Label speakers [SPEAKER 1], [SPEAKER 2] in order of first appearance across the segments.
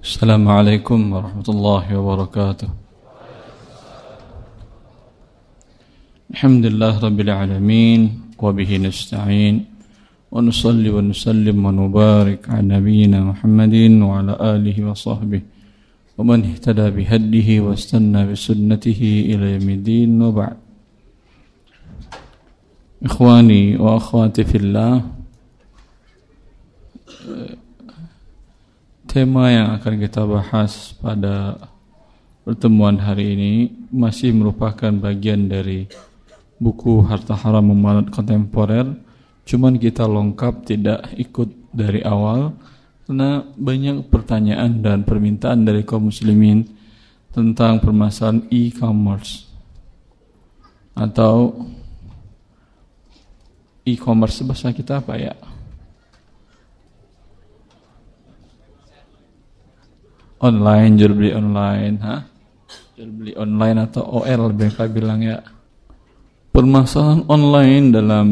[SPEAKER 1] السلام عليكم ورحمة الله وبركاته. الحمد لله رب العالمين وبه نستعين ونصلي ونسلم ونبارك على نبينا محمد وعلى آله وصحبه ومن اهتدى بهده واستنى بسنته إلى يوم الدين وبعد. إخواني وأخواتي في الله Tema yang akan kita bahas pada pertemuan hari ini masih merupakan bagian dari buku Harta Haram Memanat Kontemporer. Cuman kita lengkap tidak ikut dari awal karena banyak pertanyaan dan permintaan dari kaum muslimin tentang permasalahan e-commerce atau e-commerce bahasa kita apa ya? Online jual beli online ha? Jual beli online atau OL mereka bilang ya. Permasalahan online dalam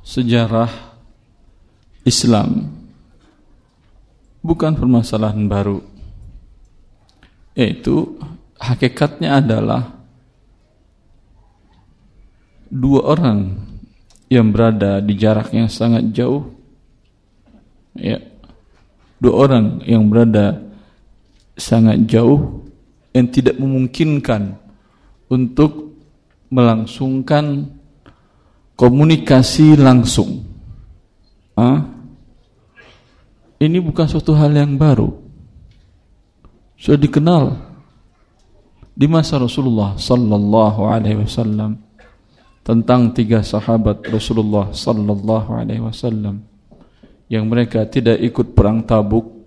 [SPEAKER 1] sejarah Islam bukan permasalahan baru. Yaitu hakikatnya adalah dua orang yang berada di jarak yang sangat jauh ya dua orang yang berada sangat jauh yang tidak memungkinkan untuk melangsungkan komunikasi langsung. Ah, ini bukan suatu hal yang baru. Sudah dikenal di masa Rasulullah sallallahu alaihi wasallam tentang tiga sahabat Rasulullah sallallahu alaihi wasallam yang mereka tidak ikut perang Tabuk.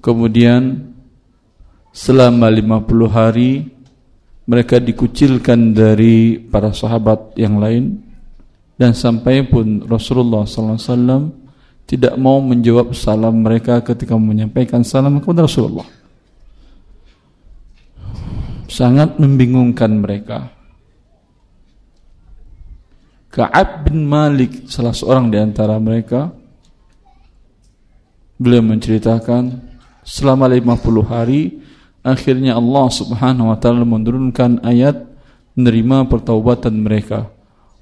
[SPEAKER 1] Kemudian selama 50 hari mereka dikucilkan dari para sahabat yang lain dan sampai pun Rasulullah SAW tidak mau menjawab salam mereka ketika menyampaikan salam kepada Rasulullah. Sangat membingungkan mereka. Ka'ab bin Malik salah seorang di antara mereka beliau menceritakan selama 50 hari akhirnya Allah Subhanahu wa taala menurunkan ayat menerima pertaubatan mereka.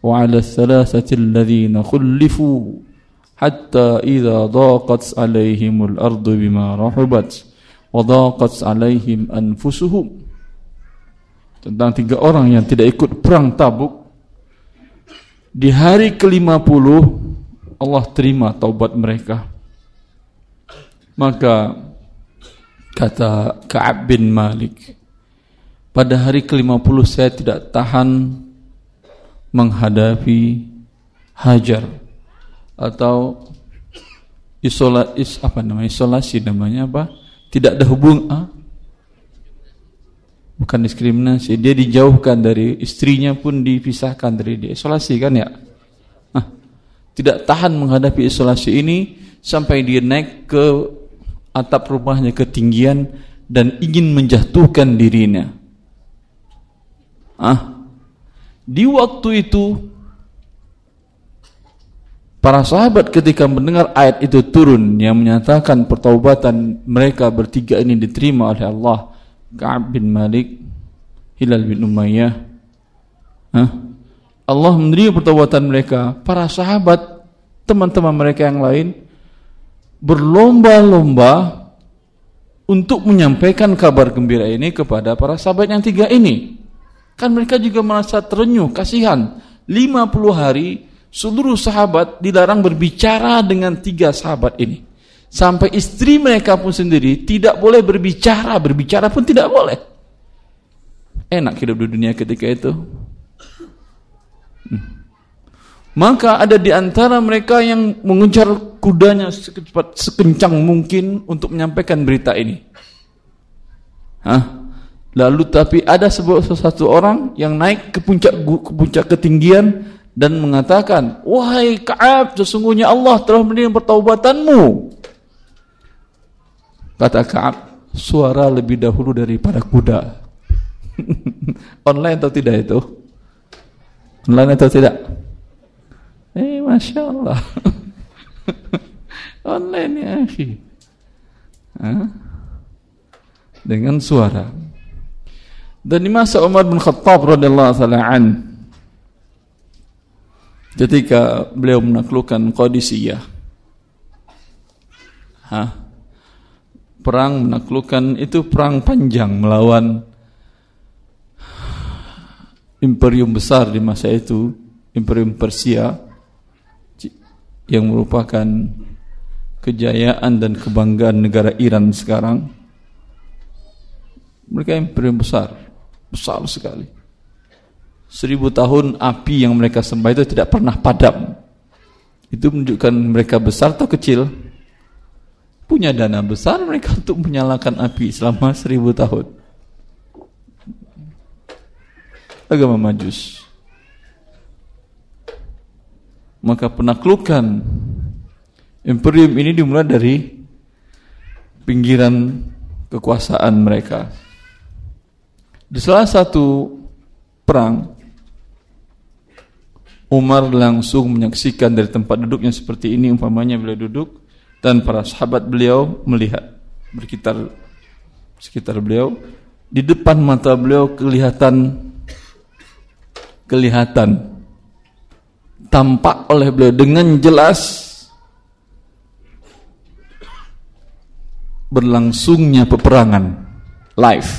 [SPEAKER 1] Wa 'ala thalathati alladhina khulifu hatta idza daqat 'alaihimul ardu bima rahubat wa daqat 'alaihim anfusuhum. Tentang tiga orang yang tidak ikut perang Tabuk di hari ke-50 Allah terima taubat mereka. Maka kata Ka'ab bin Malik, pada hari ke-50 saya tidak tahan menghadapi hajar atau isola, is, apa namanya isolasi namanya apa? Tidak ada hubung ah? Bukan diskriminasi. Dia dijauhkan dari istrinya pun dipisahkan dari dia. Isolasi kan ya? Nah, tidak tahan menghadapi isolasi ini sampai dia naik ke atap rumahnya ketinggian dan ingin menjatuhkan dirinya. Ah di waktu itu para sahabat ketika mendengar ayat itu turun yang menyatakan pertaubatan mereka bertiga ini diterima oleh Allah Ka'ab bin Malik, Hilal bin Umayyah. Hah? Allah menerima pertobatan mereka. Para sahabat, teman-teman mereka yang lain berlomba-lomba untuk menyampaikan kabar gembira ini kepada para sahabat yang tiga ini. Kan mereka juga merasa terenyuh, kasihan. 50 hari seluruh sahabat dilarang berbicara dengan tiga sahabat ini. Sampai istri mereka pun sendiri tidak boleh berbicara, berbicara pun tidak boleh. Enak hidup di dunia ketika itu. Hmm. Maka ada di antara mereka yang mengejar kudanya secepat sekencang mungkin untuk menyampaikan berita ini. Hah? Lalu tapi ada sebuah satu orang yang naik ke puncak ke puncak ketinggian dan mengatakan, "Wahai Ka'ab, sesungguhnya Allah telah menerima pertaubatanmu." Kata Kaab, suara lebih dahulu daripada kuda. Online atau tidak itu? Online atau tidak? Eh, Masya Allah. Online ya, akhi. Dengan suara. Dan di masa Umar bin Khattab radhiyallahu taala an ketika beliau menaklukkan Qadisiyah. Hah? Perang menaklukkan itu perang panjang melawan imperium besar di masa itu, imperium Persia yang merupakan kejayaan dan kebanggaan negara Iran sekarang. Mereka imperium besar, besar sekali. Seribu tahun api yang mereka sembah itu tidak pernah padam. Itu menunjukkan mereka besar atau kecil. Punya dana besar mereka untuk menyalakan api selama seribu tahun. Agama majus. Maka penaklukan imperium ini dimulai dari pinggiran kekuasaan mereka. Di salah satu perang Umar langsung menyaksikan dari tempat duduknya seperti ini umpamanya beliau duduk dan para sahabat beliau melihat berkitar sekitar beliau di depan mata beliau kelihatan kelihatan tampak oleh beliau dengan jelas berlangsungnya peperangan live.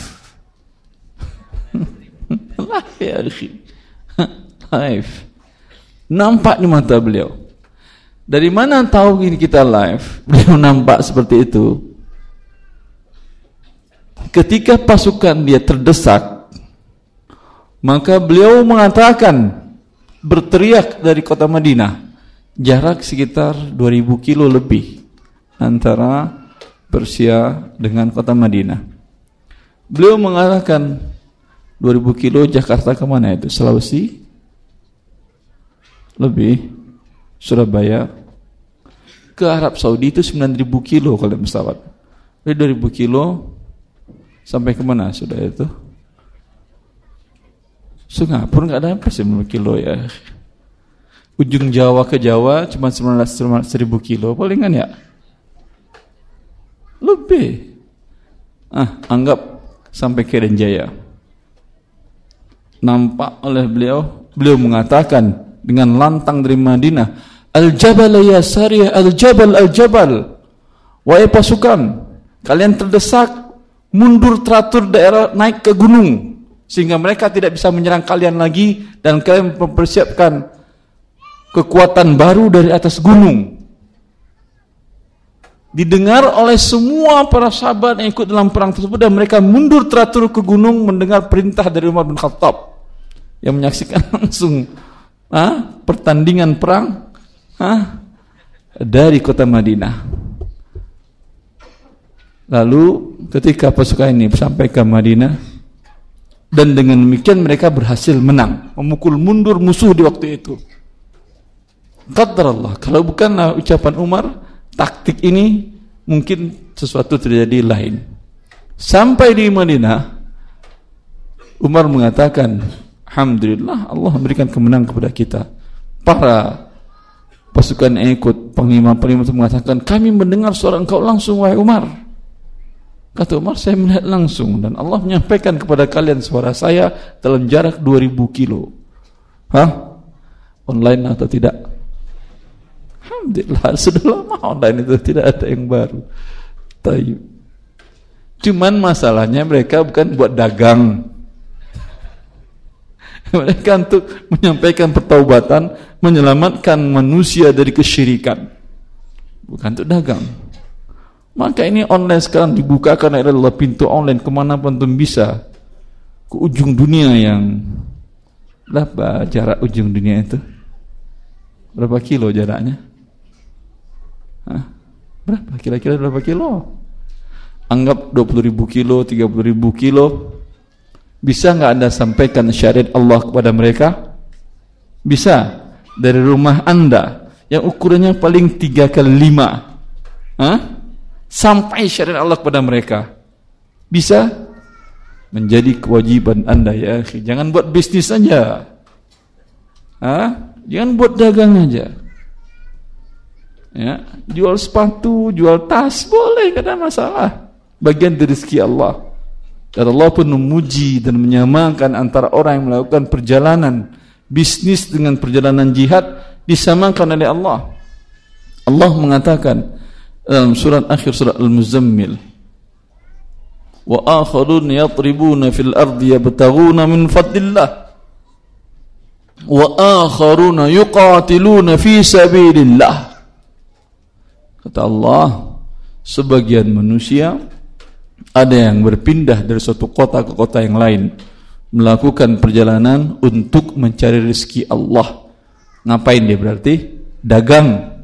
[SPEAKER 1] Live ya live. Nampak di mata beliau dari mana tahu ini kita live beliau nampak seperti itu ketika pasukan dia terdesak maka beliau mengatakan berteriak dari kota Madinah jarak sekitar 2000 kilo lebih antara Persia dengan kota Madinah. Beliau mengatakan 2000 kilo Jakarta ke mana itu? Sulawesi? Lebih? Surabaya? Ke Arab Saudi itu 9000 kilo kalau pesawat. Dari 2000 kilo sampai ke mana sudah itu? Singapura nggak ada apa 90 kilo ya. Ujung Jawa ke Jawa cuma 19 1000 kilo palingan ya. Lebih. Ah, anggap sampai ke Jaya. Nampak oleh beliau, beliau mengatakan dengan lantang dari Madinah, Al-Jabal ya Sariyah, Al-Jabal, Al-Jabal. Wahai pasukan, kalian terdesak, mundur teratur daerah naik ke gunung. Sehingga mereka tidak bisa menyerang kalian lagi dan kalian mempersiapkan kekuatan baru dari atas gunung didengar oleh semua para sahabat yang ikut dalam perang tersebut dan mereka mundur teratur ke gunung mendengar perintah dari Umar bin Khattab yang menyaksikan langsung ah, pertandingan perang ah, dari kota Madinah. Lalu ketika pasukan ini sampai ke Madinah dan dengan demikian mereka berhasil menang, memukul mundur musuh di waktu itu. Qadar Allah, kalau bukan ucapan Umar, taktik ini mungkin sesuatu terjadi lain. Sampai di Madinah, Umar mengatakan, Alhamdulillah Allah memberikan kemenangan kepada kita. Para pasukan yang ikut panglima-panglima itu mengatakan, kami mendengar suara engkau langsung wahai Umar. Kata Umar, saya melihat langsung dan Allah menyampaikan kepada kalian suara saya dalam jarak 2000 kilo. Hah? Online atau tidak? Alhamdulillah sudah lama online itu tidak ada yang baru. Tayyib. Cuman masalahnya mereka bukan buat dagang. mereka untuk menyampaikan pertaubatan, menyelamatkan manusia dari kesyirikan. Bukan untuk dagang. Maka ini online sekarang dibukakan adalah pintu online ke mana pun bisa. Ke ujung dunia yang berapa jarak ujung dunia itu? Berapa kilo jaraknya? Hah? Berapa? Kira-kira berapa kilo? Anggap 20 ribu kilo, 30 ribu kilo. Bisa nggak anda sampaikan syariat Allah kepada mereka? Bisa. Dari rumah anda yang ukurannya paling 3 kali 5. Hah? Sampai syariat Allah kepada mereka. Bisa? Menjadi kewajiban anda ya. Jangan buat bisnis saja. Jangan buat dagang aja. Ya, jual sepatu, jual tas boleh, tidak masalah. Bagian dari rezeki Allah. Dan Allah pun memuji dan menyamakan antara orang yang melakukan perjalanan bisnis dengan perjalanan jihad disamakan oleh Allah. Allah mengatakan dalam surat akhir surat Al-Muzammil wa akharun yatribuna fil ardi yabtaghuna min fadlillah wa akharuna yuqatiluna fi sabilillah Kata Allah, sebagian manusia ada yang berpindah dari suatu kota ke kota yang lain, melakukan perjalanan untuk mencari rezeki Allah. Ngapain dia berarti? Dagang.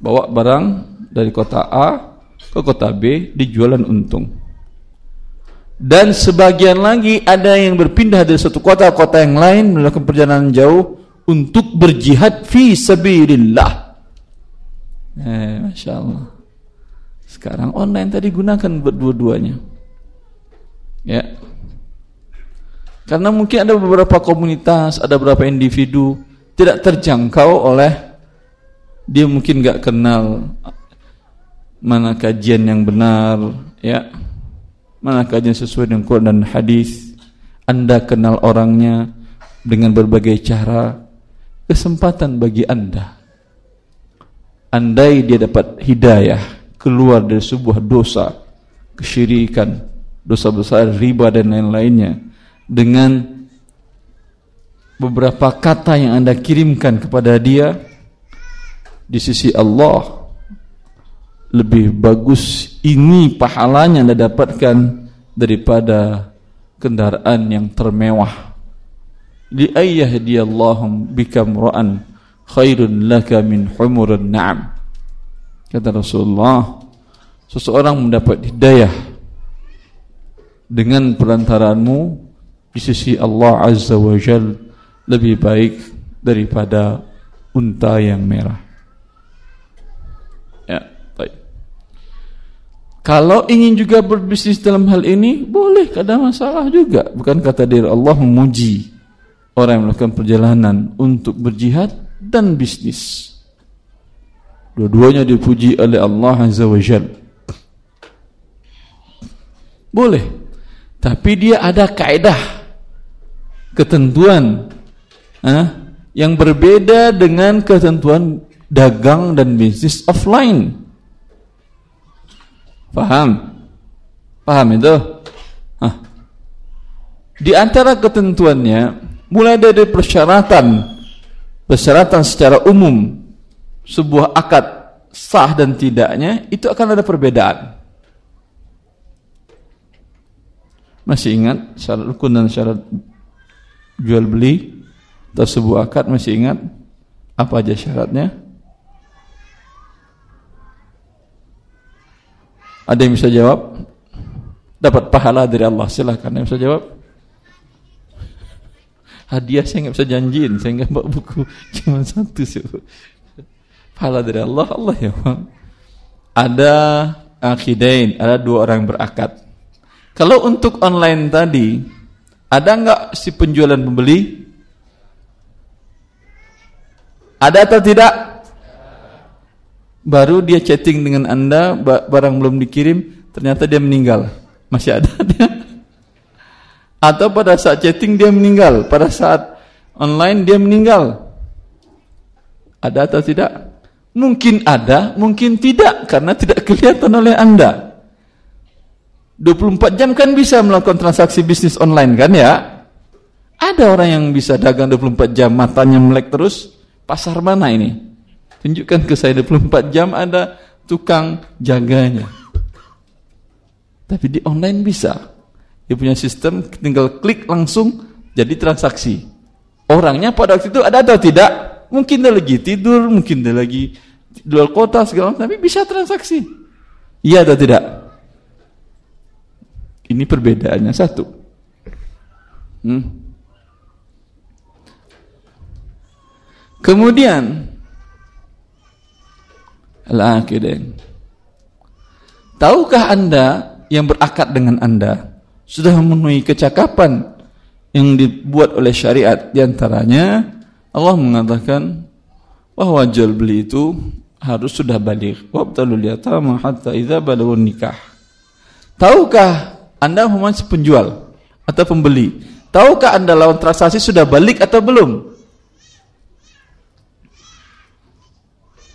[SPEAKER 1] Bawa barang dari kota A ke kota B dijualan untung. Dan sebagian lagi ada yang berpindah dari satu kota ke kota yang lain melakukan perjalanan jauh untuk berjihad fi sabilillah Eh, Masya Allah. Sekarang online tadi gunakan berdua-duanya. Ya. Karena mungkin ada beberapa komunitas, ada beberapa individu tidak terjangkau oleh dia mungkin nggak kenal mana kajian yang benar, ya. Mana kajian sesuai dengan Quran dan hadis. Anda kenal orangnya dengan berbagai cara. Kesempatan bagi Anda andai dia dapat hidayah keluar dari sebuah dosa kesyirikan dosa besar riba dan lain-lainnya dengan beberapa kata yang anda kirimkan kepada dia di sisi Allah lebih bagus ini pahalanya anda dapatkan daripada kendaraan yang termewah. Li ayyahdiyallahum bikam ra'an khairun laka min humurun na'am kata Rasulullah seseorang mendapat hidayah dengan perantaranmu di sisi Allah Azza wa Jal lebih baik daripada unta yang merah. Ya baik. Kalau ingin juga berbisnis dalam hal ini boleh ada masalah juga. Bukan kata diri Allah memuji orang yang melakukan perjalanan untuk berjihad dan bisnis. Dua-duanya dipuji oleh Allah Azza wa Jal. Boleh. Tapi dia ada kaedah ketentuan eh, yang berbeda dengan ketentuan dagang dan bisnis offline. Paham? Paham itu? Hah. Di antara ketentuannya mulai dari persyaratan persyaratan secara umum sebuah akad sah dan tidaknya itu akan ada perbedaan. Masih ingat syarat rukun dan syarat jual beli atau sebuah akad masih ingat apa aja syaratnya? Ada yang bisa jawab? Dapat pahala dari Allah. Silahkan yang bisa jawab hadiah saya nggak bisa janjiin saya nggak bawa buku cuma satu sih pahala dari Allah Allah ya ada akidain ada dua orang berakad kalau untuk online tadi ada nggak si penjualan pembeli? Ada atau tidak? Baru dia chatting dengan anda barang belum dikirim ternyata dia meninggal. Masih ada? Dia atau pada saat chatting dia meninggal, pada saat online dia meninggal. Ada atau tidak? Mungkin ada, mungkin tidak karena tidak kelihatan oleh Anda. 24 jam kan bisa melakukan transaksi bisnis online kan ya? Ada orang yang bisa dagang 24 jam matanya melek terus. Pasar mana ini? Tunjukkan ke saya 24 jam ada tukang jaganya. Tapi di online bisa. Dia punya sistem tinggal klik langsung jadi transaksi. Orangnya pada waktu itu ada atau tidak? Mungkin dia lagi tidur, mungkin dia lagi jual kota segala tapi bisa transaksi. Iya atau tidak? Ini perbedaannya satu. Hmm. Kemudian al-aqidah. Tahukah Anda yang berakad dengan Anda sudah memenuhi kecakapan yang dibuat oleh syariat di antaranya Allah mengatakan bahwa jual beli itu harus sudah balik. Wabtalul yatama hatta idza balagun nikah. Tahukah Anda masih penjual atau pembeli? Tahukah Anda lawan transaksi sudah balik atau belum?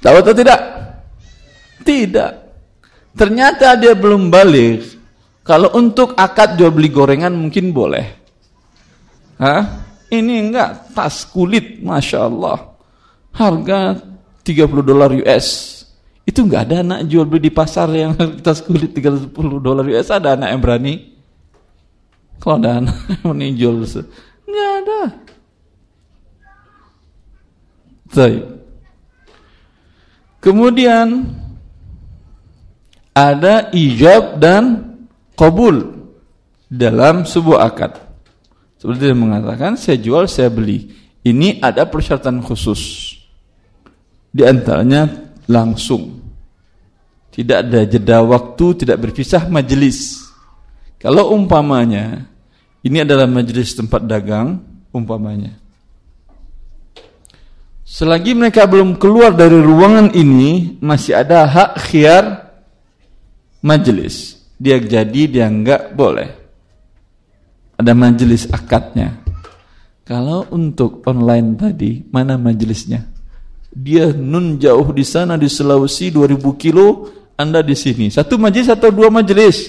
[SPEAKER 1] Tahu atau tidak? Tidak. Ternyata dia belum balik. Kalau untuk akad jual beli gorengan mungkin boleh. Hah? Ini enggak tas kulit, masya Allah. Harga 30 dolar US. Itu enggak ada anak jual beli di pasar yang tas kulit 30 dolar US. Ada anak yang berani? Kalau ada anak yang berani jual, enggak ada. Baik. Kemudian ada ijab dan kabul dalam sebuah akad. Seperti dia mengatakan, saya jual, saya beli. Ini ada persyaratan khusus. Di antaranya langsung. Tidak ada jeda waktu, tidak berpisah majelis. Kalau umpamanya, ini adalah majelis tempat dagang, umpamanya. Selagi mereka belum keluar dari ruangan ini, masih ada hak khiar majelis. Dia jadi, dia enggak boleh ada majelis akadnya. Kalau untuk online tadi, mana majelisnya? Dia nun jauh di sana di Sulawesi 2000 kilo, Anda di sini. Satu majelis atau dua majelis?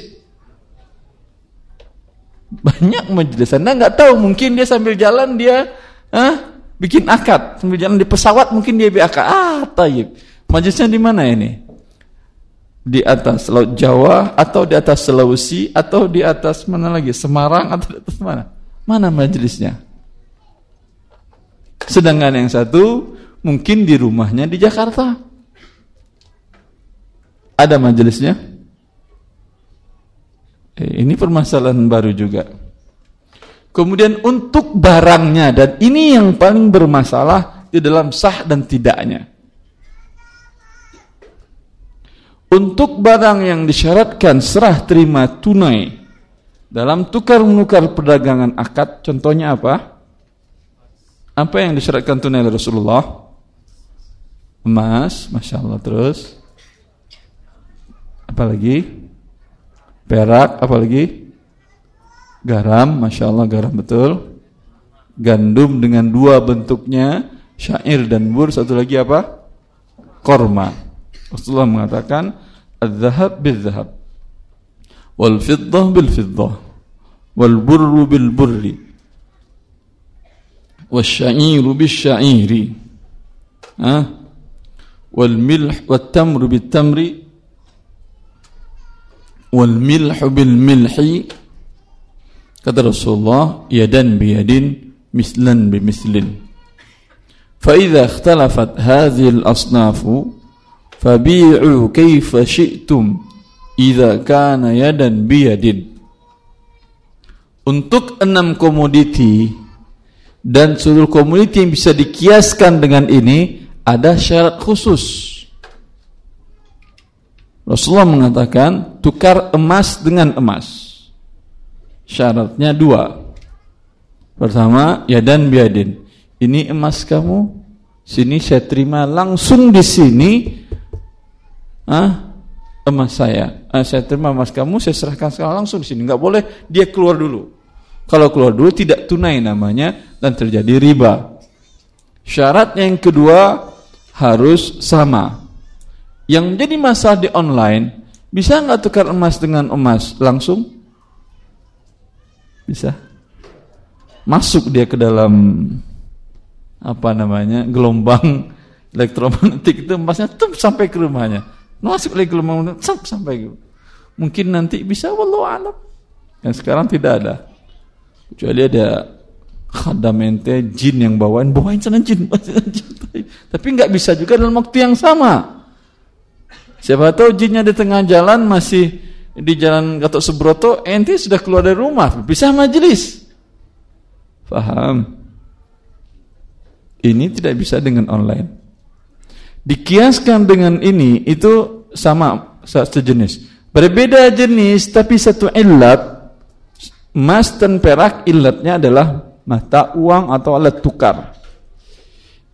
[SPEAKER 1] Banyak majelis. Anda nggak tahu, mungkin dia sambil jalan dia ah, bikin akad. Sambil jalan di pesawat mungkin dia bikin akad. Ah, tayyib. Majelisnya di mana ini? Di atas Laut Jawa atau di atas Sulawesi atau di atas mana lagi? Semarang atau di atas mana? Mana majelisnya sedangkan yang satu mungkin di rumahnya di Jakarta. Ada majelisnya eh, ini permasalahan baru juga. Kemudian untuk barangnya dan ini yang paling bermasalah di dalam sah dan tidaknya Untuk barang yang disyaratkan serah terima tunai dalam tukar menukar perdagangan akad, contohnya apa? Apa yang disyaratkan tunai oleh Rasulullah? Emas, masya Allah terus. Apalagi? Perak, apalagi? Garam, masya Allah garam betul. Gandum dengan dua bentuknya, syair dan bur. Satu lagi apa? Korma. Rasulullah mengatakan Al-Zahab bil-zahab wal fiddah bil fiddah wal burru bil burri Wal-Sya'iru bil-Sya'iri Wal-Milh Wal-Tamru bil-Tamri Wal-Milh bil-Milhi kata Rasulullah yadan biyadin mislan bimislin fa idza ikhtalafat hadhihi al-asnaf fabi'u kaifa syi'tum idza kana yadan biyadin. Untuk enam komoditi dan seluruh komoditi yang bisa dikiaskan dengan ini ada syarat khusus. Rasulullah mengatakan tukar emas dengan emas. Syaratnya dua. Pertama yadan biyadin. Ini emas kamu sini saya terima langsung di sini ah, emas saya. Ah, saya terima emas kamu, saya serahkan sekarang langsung di sini. Enggak boleh dia keluar dulu. Kalau keluar dulu tidak tunai namanya dan terjadi riba. Syarat yang kedua harus sama. Yang jadi masalah di online, bisa nggak tukar emas dengan emas langsung? Bisa. Masuk dia ke dalam apa namanya gelombang elektromagnetik itu emasnya tuh sampai ke rumahnya. Nasib lagi gelombang sampai mungkin nanti bisa wallahu alam. Yang sekarang tidak ada. Kecuali ada khadamente jin yang bawain, bawain sana jin, Tapi nggak bisa juga dalam waktu yang sama. Siapa tahu jinnya di tengah jalan masih di jalan Gatot Subroto, ente sudah keluar dari rumah, bisa majelis. Faham? Ini tidak bisa dengan online. Dikiaskan dengan ini itu sama sejenis. Berbeda jenis tapi satu ilat. Emas dan perak ilatnya adalah mata uang atau alat tukar.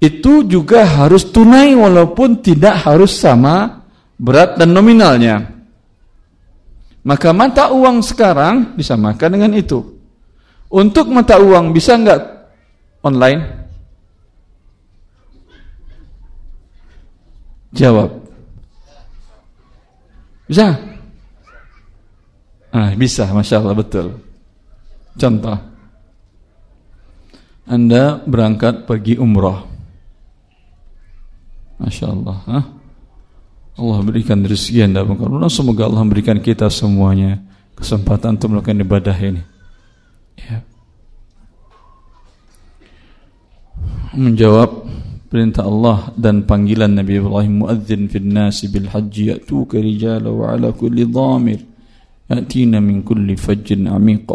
[SPEAKER 1] itu juga harus tunai walaupun tidak harus sama berat dan nominalnya. Maka mata uang sekarang disamakan dengan itu. Untuk mata uang bisa enggak online? Jawab. Bisa? Ah, bisa, masya Allah betul. Contoh, Anda berangkat pergi umroh. Masya Allah. Hah? Allah berikan rezeki anda semoga Allah memberikan kita semuanya kesempatan untuk melakukan ibadah ini. Ya. Menjawab perintah Allah dan panggilan Nabi Ibrahim muadzin fil nasi bil haji ya'tuka rijala wa ala kulli dhamir yatina min kulli fajjin amiq.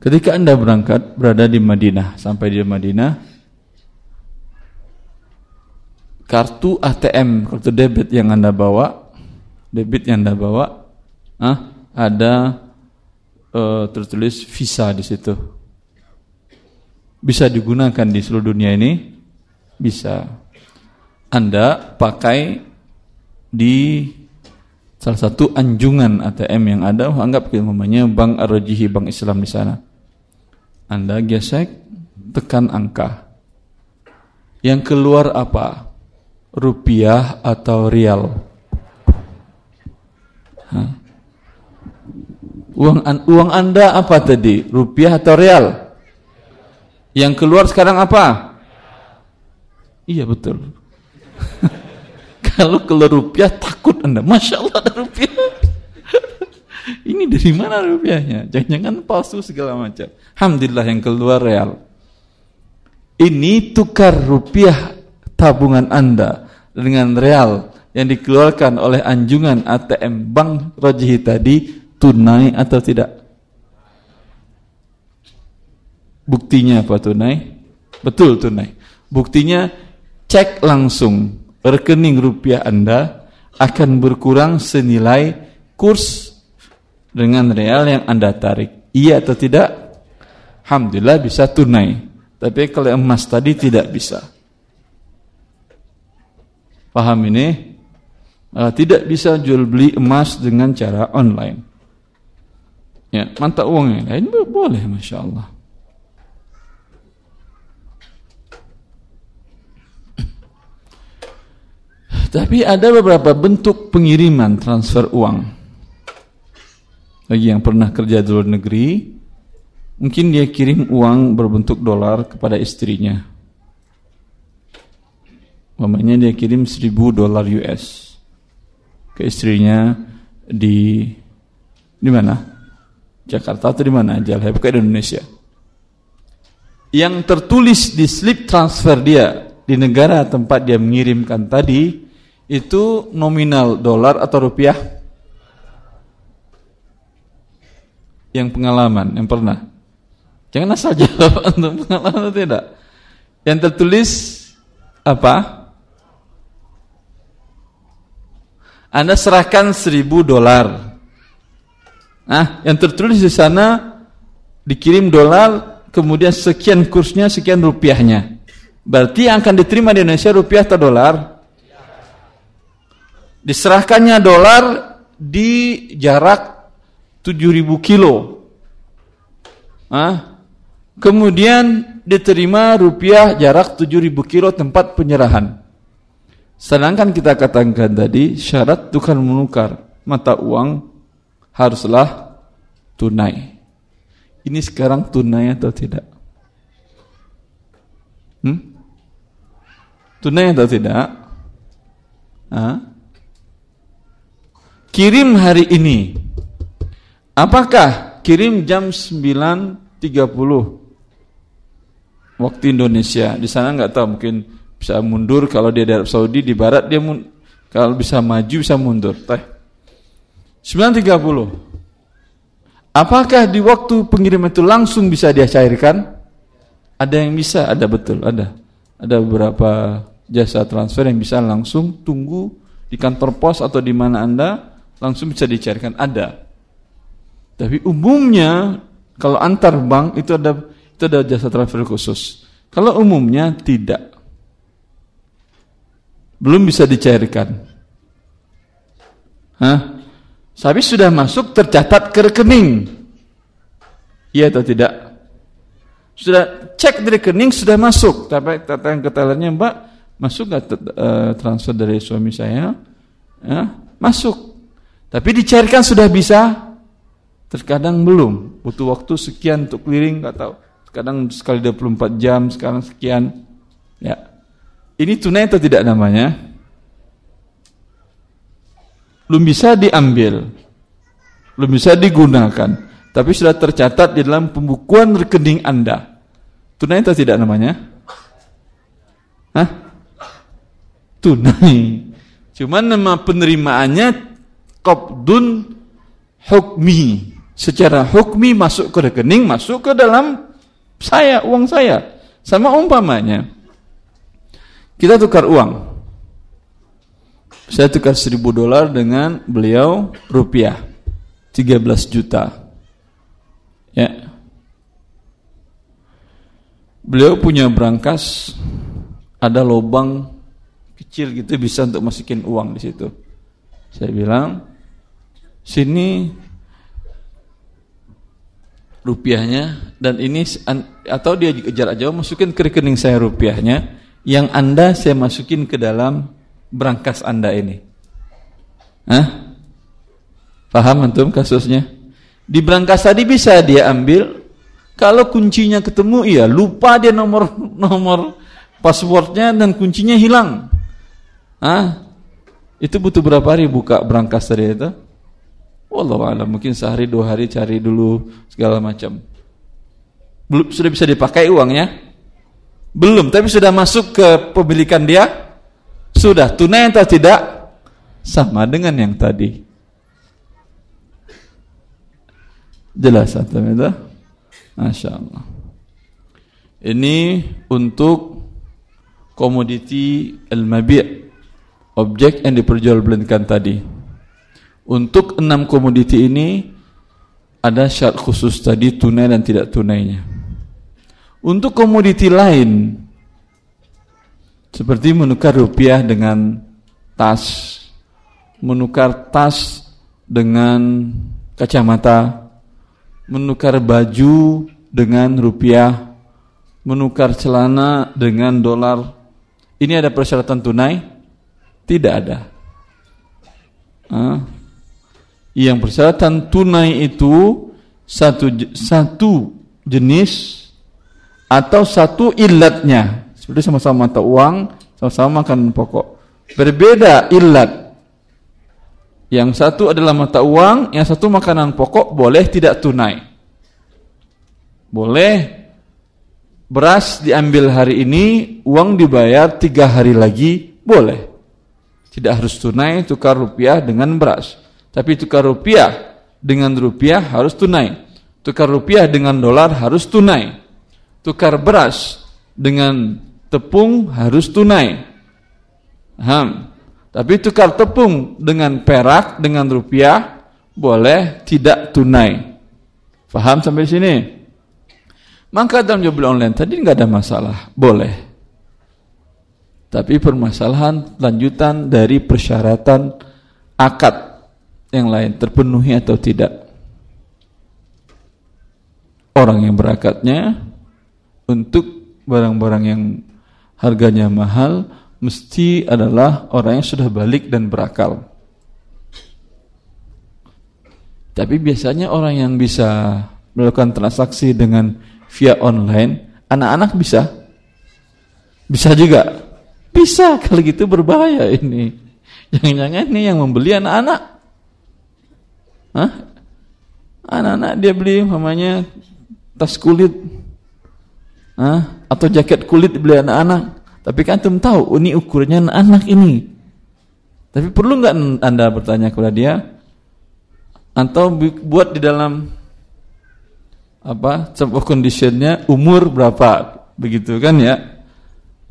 [SPEAKER 1] Ketika Anda berangkat berada di Madinah sampai di Madinah kartu ATM, kartu debit yang Anda bawa, debit yang Anda bawa, ah, ada uh, tertulis visa di situ. Bisa digunakan di seluruh dunia ini? Bisa. Anda pakai di salah satu anjungan ATM yang ada, anggap namanya Bank Ar-Rajihi, Bank Islam di sana. Anda gesek, tekan angka. Yang keluar apa? rupiah atau rial? Uang uang Anda apa tadi? Rupiah atau rial? Yang keluar sekarang apa? Iya betul. Kalau keluar rupiah takut Anda. Masya Allah ada rupiah. Ini dari mana rupiahnya? Jangan-jangan palsu segala macam. Alhamdulillah yang keluar real. Ini tukar rupiah tabungan Anda dengan real yang dikeluarkan oleh anjungan ATM Bank Rajihi tadi tunai atau tidak? Buktinya apa tunai? Betul tunai. Buktinya cek langsung rekening rupiah Anda akan berkurang senilai kurs dengan real yang Anda tarik. Iya atau tidak? Alhamdulillah bisa tunai. Tapi kalau emas tadi tidak bisa. Paham ini? Uh, tidak bisa jual beli emas dengan cara online. Ya, mata uang yang lain boleh, masya Allah. Tapi ada beberapa bentuk pengiriman transfer uang. Bagi yang pernah kerja di luar negeri, mungkin dia kirim uang berbentuk dolar kepada istrinya. Mamanya dia kirim 1000 dolar US ke istrinya di di mana? Jakarta atau di mana lah, di Indonesia. Yang tertulis di slip transfer dia di negara tempat dia mengirimkan tadi itu nominal dolar atau rupiah? Yang pengalaman, yang pernah. Jangan asal jawab untuk pengalaman atau tidak. Yang tertulis apa? Anda serahkan seribu dolar. Nah, yang tertulis di sana dikirim dolar, kemudian sekian kursnya, sekian rupiahnya. Berarti yang akan diterima di Indonesia rupiah atau dolar? Diserahkannya dolar di jarak 7000 kilo. Ah, kemudian diterima rupiah jarak 7000 kilo tempat penyerahan. Sedangkan kita katakan tadi syarat tukar menukar mata uang haruslah tunai. Ini sekarang tunai atau tidak? Hmm? Tunai atau tidak? Hah? Kirim hari ini. Apakah kirim jam 9.30 waktu Indonesia? Di sana nggak tahu mungkin bisa mundur. Kalau dia di Arab Saudi di barat dia mun, kalau bisa maju bisa mundur. Teh. 9.30 apakah di waktu pengiriman itu langsung bisa dia cairkan? Ada yang bisa ada betul ada. Ada beberapa jasa transfer yang bisa langsung tunggu di kantor pos atau di mana anda langsung bisa dicairkan ada tapi umumnya kalau antar bank itu ada itu ada jasa transfer khusus Kalau umumnya tidak. Belum bisa dicairkan. Hah? Tapi sudah masuk tercatat ke rekening. Iya atau tidak? Sudah cek di rekening sudah masuk. Tapi datang ke tellernya, Mbak, masuk nggak uh, transfer dari suami saya? Ya, masuk. Tapi dicairkan sudah bisa, terkadang belum. Butuh waktu sekian untuk clearing, nggak tahu. Kadang sekali 24 jam, sekarang sekian. Ya. Ini tunai atau tidak namanya? belum bisa diambil, belum bisa digunakan, tapi sudah tercatat di dalam pembukuan rekening Anda. Tunai atau tidak namanya? Hah? Tunai. Cuman nama penerimaannya qabdun hukmi. Secara hukmi masuk ke rekening, masuk ke dalam saya, uang saya. Sama umpamanya. Kita tukar uang. Saya tukar 1000 dolar dengan beliau rupiah 13 juta. Ya. Beliau punya berangkas ada lubang kecil gitu bisa untuk masukin uang di situ. Saya bilang, sini rupiahnya dan ini atau dia jarak jauh masukin ke rekening saya rupiahnya yang anda saya masukin ke dalam berangkas Anda ini? Hah? Paham antum kasusnya? Di berangkas tadi bisa dia ambil kalau kuncinya ketemu iya, lupa dia nomor nomor passwordnya dan kuncinya hilang. Hah? Itu butuh berapa hari buka berangkas tadi itu? Wallahu a'lam, mungkin sehari dua hari cari dulu segala macam. Belum sudah bisa dipakai uangnya? Belum, tapi sudah masuk ke pemilikan dia? Sudah tunai atau tidak? Sama dengan yang tadi. Jelas atau itu? Masya Allah. Ini untuk komoditi al-mabi' objek yang diperjualbelikan tadi. Untuk enam komoditi ini ada syarat khusus tadi tunai dan tidak tunainya. Untuk komoditi lain seperti menukar rupiah dengan tas, menukar tas dengan kacamata, menukar baju dengan rupiah, menukar celana dengan dolar. Ini ada persyaratan tunai? Tidak ada. Yang persyaratan tunai itu satu satu jenis atau satu ilatnya seperti sama-sama mata uang, sama-sama makan pokok. Berbeda ilat. Yang satu adalah mata uang, yang satu makanan pokok boleh tidak tunai. Boleh beras diambil hari ini, uang dibayar tiga hari lagi, boleh. Tidak harus tunai, tukar rupiah dengan beras. Tapi tukar rupiah dengan rupiah harus tunai. Tukar rupiah dengan dolar harus tunai. Tukar beras dengan tepung harus tunai. Ham. Tapi tukar tepung dengan perak dengan rupiah boleh tidak tunai. Faham sampai sini? Maka dalam jual online tadi nggak ada masalah, boleh. Tapi permasalahan lanjutan dari persyaratan akad yang lain terpenuhi atau tidak. Orang yang berakadnya untuk barang-barang yang harganya mahal mesti adalah orang yang sudah balik dan berakal. Tapi biasanya orang yang bisa melakukan transaksi dengan via online, anak-anak bisa? Bisa juga? Bisa, kalau gitu berbahaya ini. Jangan-jangan ini yang membeli anak-anak. Hah? Anak-anak dia beli namanya tas kulit. Hah? atau jaket kulit beli anak-anak. Tapi kan antum tahu, oh, ini ukurannya anak ini. Tapi perlu nggak anda bertanya kepada dia? Atau buat di dalam apa sebuah conditionnya umur berapa begitu kan ya?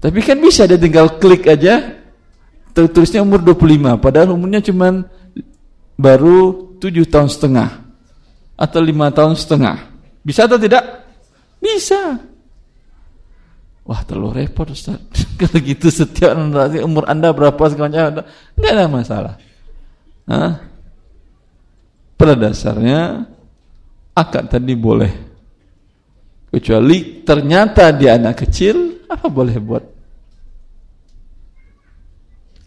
[SPEAKER 1] Tapi kan bisa dia tinggal klik aja tulisnya umur 25 padahal umurnya cuma baru 7 tahun setengah atau lima tahun setengah. Bisa atau tidak? Bisa. Wah terlalu repot Ustaz. Kalau gitu setiap nanti umur anda berapa semuanya nggak ada masalah. Hah? Pada dasarnya akad tadi boleh. Kecuali ternyata dia anak kecil, apa boleh buat?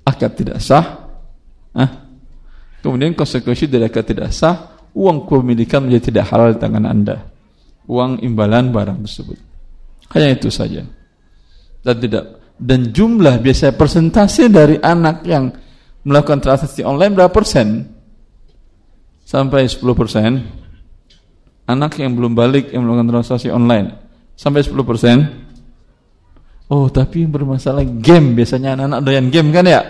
[SPEAKER 1] Akad tidak sah. Hah? Kemudian konsekuensi dari tidak sah, uang kepemilikan menjadi tidak halal di tangan anda. Uang imbalan barang tersebut. Hanya itu saja dan tidak dan jumlah biasanya persentase dari anak yang melakukan transaksi online berapa persen? Sampai 10 persen. Anak yang belum balik yang melakukan transaksi online sampai 10 persen. Oh, tapi yang bermasalah game biasanya anak-anak doyan game kan ya?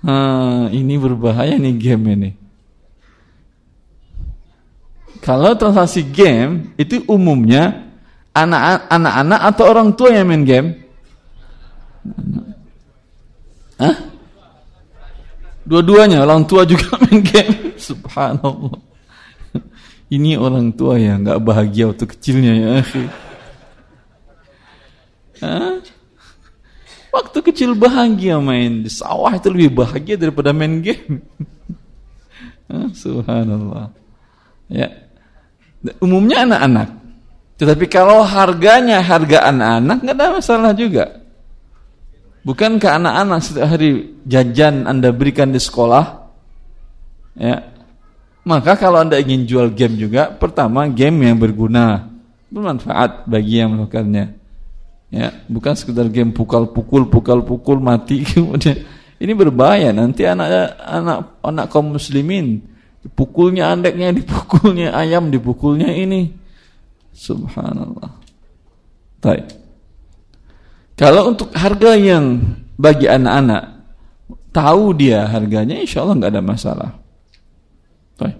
[SPEAKER 1] Hmm, ini berbahaya nih game ini. Kalau transaksi game itu umumnya anak-anak atau orang tua yang main game? Hah? Dua-duanya, orang tua juga main game. Subhanallah. Ini orang tua ya nggak bahagia waktu kecilnya ya, Hah? Waktu kecil bahagia main di sawah itu lebih bahagia daripada main game. Subhanallah. Ya. Umumnya anak-anak. Tetapi kalau harganya harga anak-anak nggak ada masalah juga. Bukankah anak-anak setiap hari jajan Anda berikan di sekolah? Ya. Maka kalau Anda ingin jual game juga, pertama game yang berguna, bermanfaat bagi yang melakukannya. Ya, bukan sekedar game pukul-pukul, pukul-pukul mati kemudian ini berbahaya nanti anak anak anak kaum muslimin dipukulnya andeknya, dipukulnya ayam, dipukulnya ini Subhanallah. Baik. Kalau untuk harga yang bagi anak-anak tahu dia harganya, insya Allah nggak ada masalah. Baik.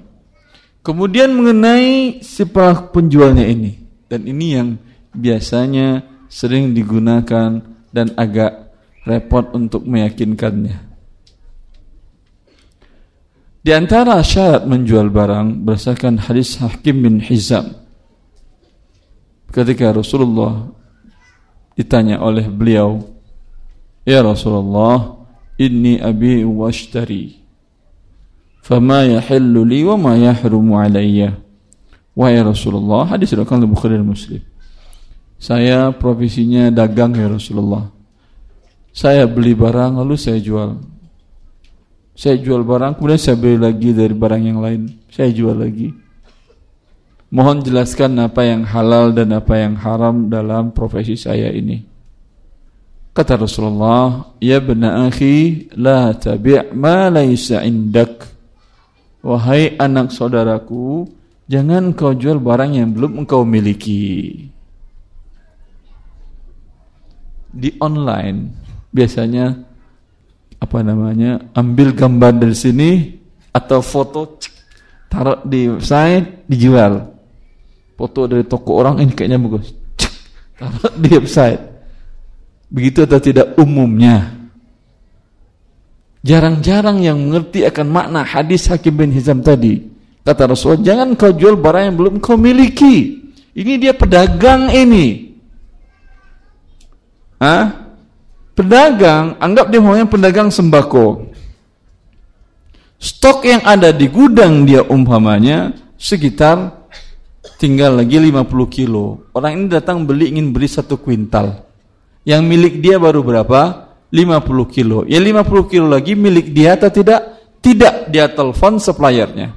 [SPEAKER 1] Kemudian mengenai si penjualnya ini dan ini yang biasanya sering digunakan dan agak repot untuk meyakinkannya. Di antara syarat menjual barang berdasarkan hadis Hakim bin Hizam ketika Rasulullah ditanya oleh beliau, "Ya Rasulullah, inni abi washtari. Fama yahillu li wa ma yahrumu alayya?" Wahai Rasulullah, hadis riwayat Bukhari dan Muslim. Saya profesinya dagang ya Rasulullah. Saya beli barang lalu saya jual. Saya jual barang kemudian saya beli lagi dari barang yang lain. Saya jual lagi. Mohon jelaskan apa yang halal dan apa yang haram dalam profesi saya ini. Kata Rasulullah, "Ya bena akhi, la tabi' ma laysa indak." Wahai anak saudaraku, jangan kau jual barang yang belum engkau miliki. Di online. Biasanya apa namanya? ambil gambar dari sini atau foto taruh di website dijual. Foto dari toko orang ini kayaknya bagus. Taruh di website. Begitu atau tidak umumnya. Jarang-jarang yang mengerti akan makna hadis Hakim bin Hizam tadi. Kata Rasul jangan kau jual barang yang belum kau miliki. Ini dia pedagang ini Hah? pedagang anggap dia maunya pedagang sembako stok yang ada di gudang dia umpamanya sekitar tinggal lagi 50 kilo. Orang ini datang beli ingin beli satu kuintal. Yang milik dia baru berapa? 50 kilo. Ya 50 kilo lagi milik dia atau tidak? Tidak. Dia telepon suppliernya.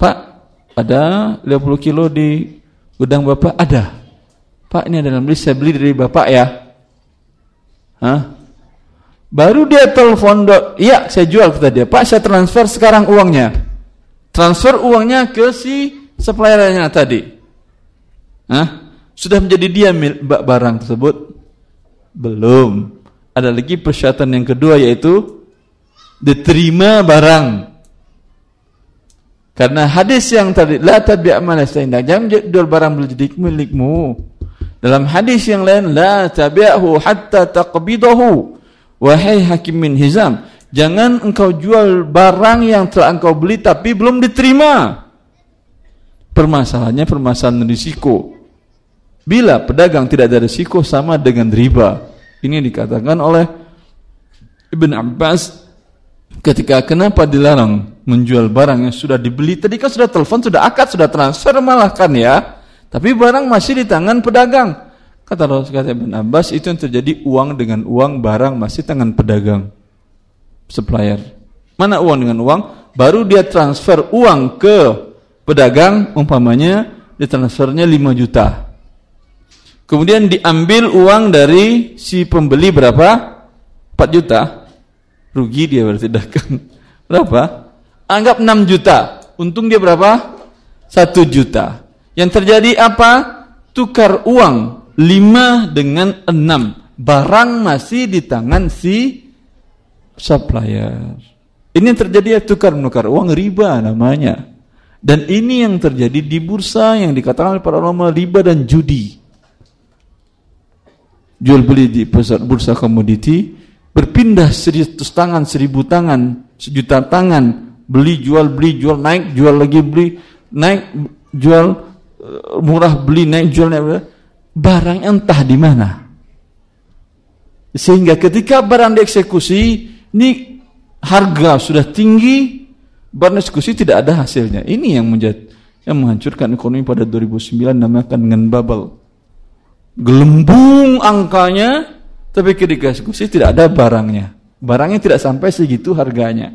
[SPEAKER 1] Pak, ada 50 kilo di gudang Bapak? Ada. Pak, ini ada beli saya beli dari Bapak ya. Hah? Baru dia telepon, iya saya jual kata dia. Pak, saya transfer sekarang uangnya. Transfer uangnya ke si suppliernya tadi Hah? sudah menjadi dia barang tersebut belum ada lagi persyaratan yang kedua yaitu diterima barang karena hadis yang tadi la tabi' jangan jual barang jadi milikmu dalam hadis yang lain la tabi'hu hatta taqbidahu wahai hakim min hizam jangan engkau jual barang yang telah engkau beli tapi belum diterima Permasalahannya permasalahan risiko. Bila pedagang tidak ada risiko sama dengan riba. Ini dikatakan oleh Ibn Abbas ketika kenapa dilarang menjual barang yang sudah dibeli. Tadi kan sudah telepon, sudah akad, sudah transfer malah kan ya. Tapi barang masih di tangan pedagang. Kata Rasul kata Ibn Abbas itu yang terjadi uang dengan uang barang masih tangan pedagang supplier. Mana uang dengan uang? Baru dia transfer uang ke pedagang umpamanya ditransfernya 5 juta. Kemudian diambil uang dari si pembeli berapa? 4 juta. Rugi dia berarti dagang. Berapa? Anggap 6 juta. Untung dia berapa? 1 juta. Yang terjadi apa? Tukar uang lima dengan enam barang masih di tangan si supplier. Ini yang terjadi ya tukar menukar uang riba namanya. Dan ini yang terjadi di bursa yang dikatakan oleh para ulama riba dan judi. Jual beli di pusat bursa komoditi berpindah seratus tangan, seribu tangan, sejuta tangan, beli jual beli jual naik jual lagi beli naik jual murah beli naik jual naik barang entah di mana. Sehingga ketika barang dieksekusi, ini harga sudah tinggi, barang eksekusi tidak ada hasilnya. Ini yang menjadi yang menghancurkan ekonomi pada 2009 namakan dengan bubble. Gelembung angkanya, tapi ketika eksekusi tidak ada barangnya. Barangnya tidak sampai segitu harganya.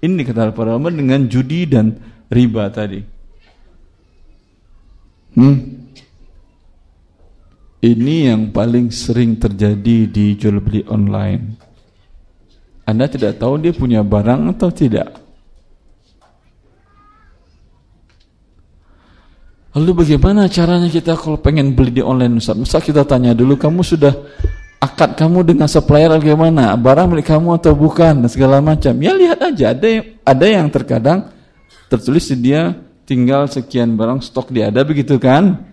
[SPEAKER 1] Ini dikatakan para ulama dengan judi dan riba tadi. Hmm. Ini yang paling sering terjadi di jual beli online. Anda tidak tahu dia punya barang atau tidak. Lalu bagaimana caranya kita kalau pengen beli di online Ustaz? Masa kita tanya dulu kamu sudah akad kamu dengan supplier bagaimana? Barang milik kamu atau bukan dan segala macam. Ya lihat aja ada yang, ada yang terkadang tertulis di dia tinggal sekian barang stok dia ada begitu kan?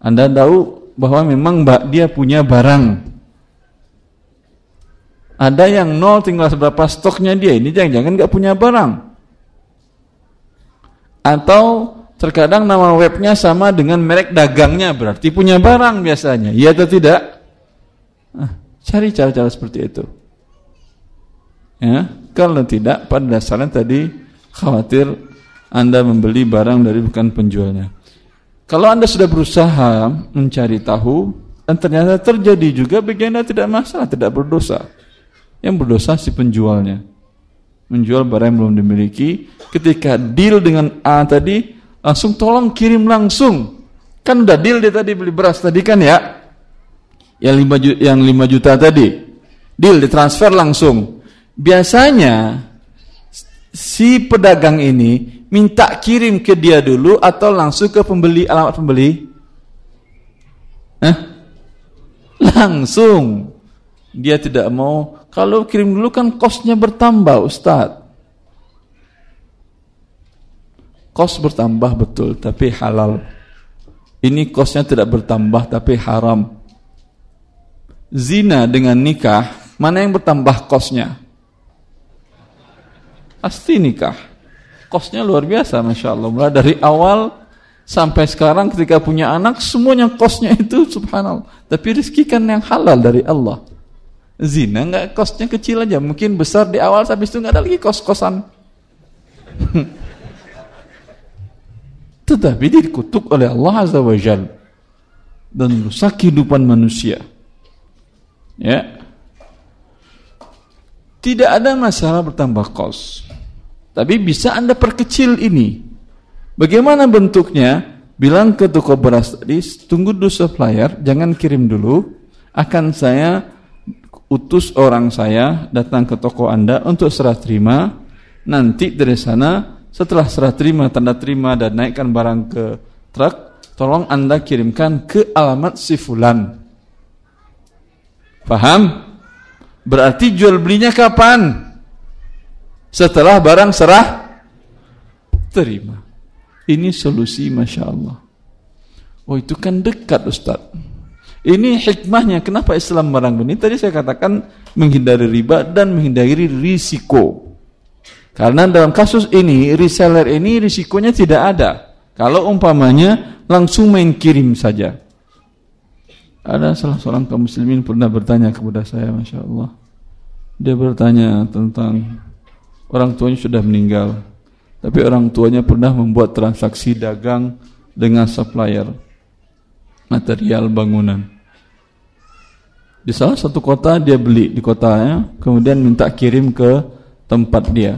[SPEAKER 1] Anda tahu bahwa memang dia punya barang. Ada yang nol tinggal seberapa stoknya dia. Ini jangan-jangan nggak punya barang. Atau terkadang nama webnya sama dengan merek dagangnya berarti punya barang biasanya. Iya atau tidak? Nah, cari cara-cara seperti itu. Ya, kalau tidak pada dasarnya tadi khawatir Anda membeli barang dari bukan penjualnya. Kalau Anda sudah berusaha mencari tahu dan ternyata terjadi juga bagi Anda tidak masalah, tidak berdosa. Yang berdosa si penjualnya. Menjual barang yang belum dimiliki, ketika deal dengan A tadi, langsung tolong kirim langsung. Kan udah deal dia tadi beli beras tadi kan ya? Yang 5 juta, yang 5 juta tadi. Deal ditransfer langsung. Biasanya si pedagang ini minta kirim ke dia dulu atau langsung ke pembeli alamat pembeli? Hah? Langsung. Dia tidak mau. Kalau kirim dulu kan kosnya bertambah, Ustaz. Kos bertambah betul, tapi halal. Ini kosnya tidak bertambah, tapi haram. Zina dengan nikah, mana yang bertambah kosnya? Pasti nikah kosnya luar biasa Masya Allah. Mulai dari awal sampai sekarang ketika punya anak semuanya kosnya itu subhanallah. Tapi rezeki kan yang halal dari Allah. Zina nggak kosnya kecil aja. Mungkin besar di awal habis itu nggak ada lagi kos-kosan. Tetapi dikutuk oleh Allah Azza wa Jal. Dan rusak kehidupan manusia. Ya. Tidak ada masalah bertambah kos tapi bisa Anda perkecil ini. Bagaimana bentuknya? Bilang ke toko beras tadi, tunggu dulu supplier, jangan kirim dulu. Akan saya utus orang saya datang ke toko Anda untuk serah terima. Nanti dari sana setelah serah terima, tanda terima dan naikkan barang ke truk, tolong Anda kirimkan ke alamat si fulan. Paham? Berarti jual belinya kapan? Setelah barang serah terima. Ini solusi Masya Allah. Oh itu kan dekat Ustaz. Ini hikmahnya kenapa Islam barang ini tadi saya katakan menghindari riba dan menghindari risiko. Karena dalam kasus ini reseller ini risikonya tidak ada. Kalau umpamanya langsung main kirim saja. Ada salah seorang kaum muslimin pernah bertanya kepada saya, masya Allah. Dia bertanya tentang orang tuanya sudah meninggal, tapi orang tuanya pernah membuat transaksi dagang dengan supplier material bangunan. Di salah satu kota dia beli di kotanya, kemudian minta kirim ke tempat dia,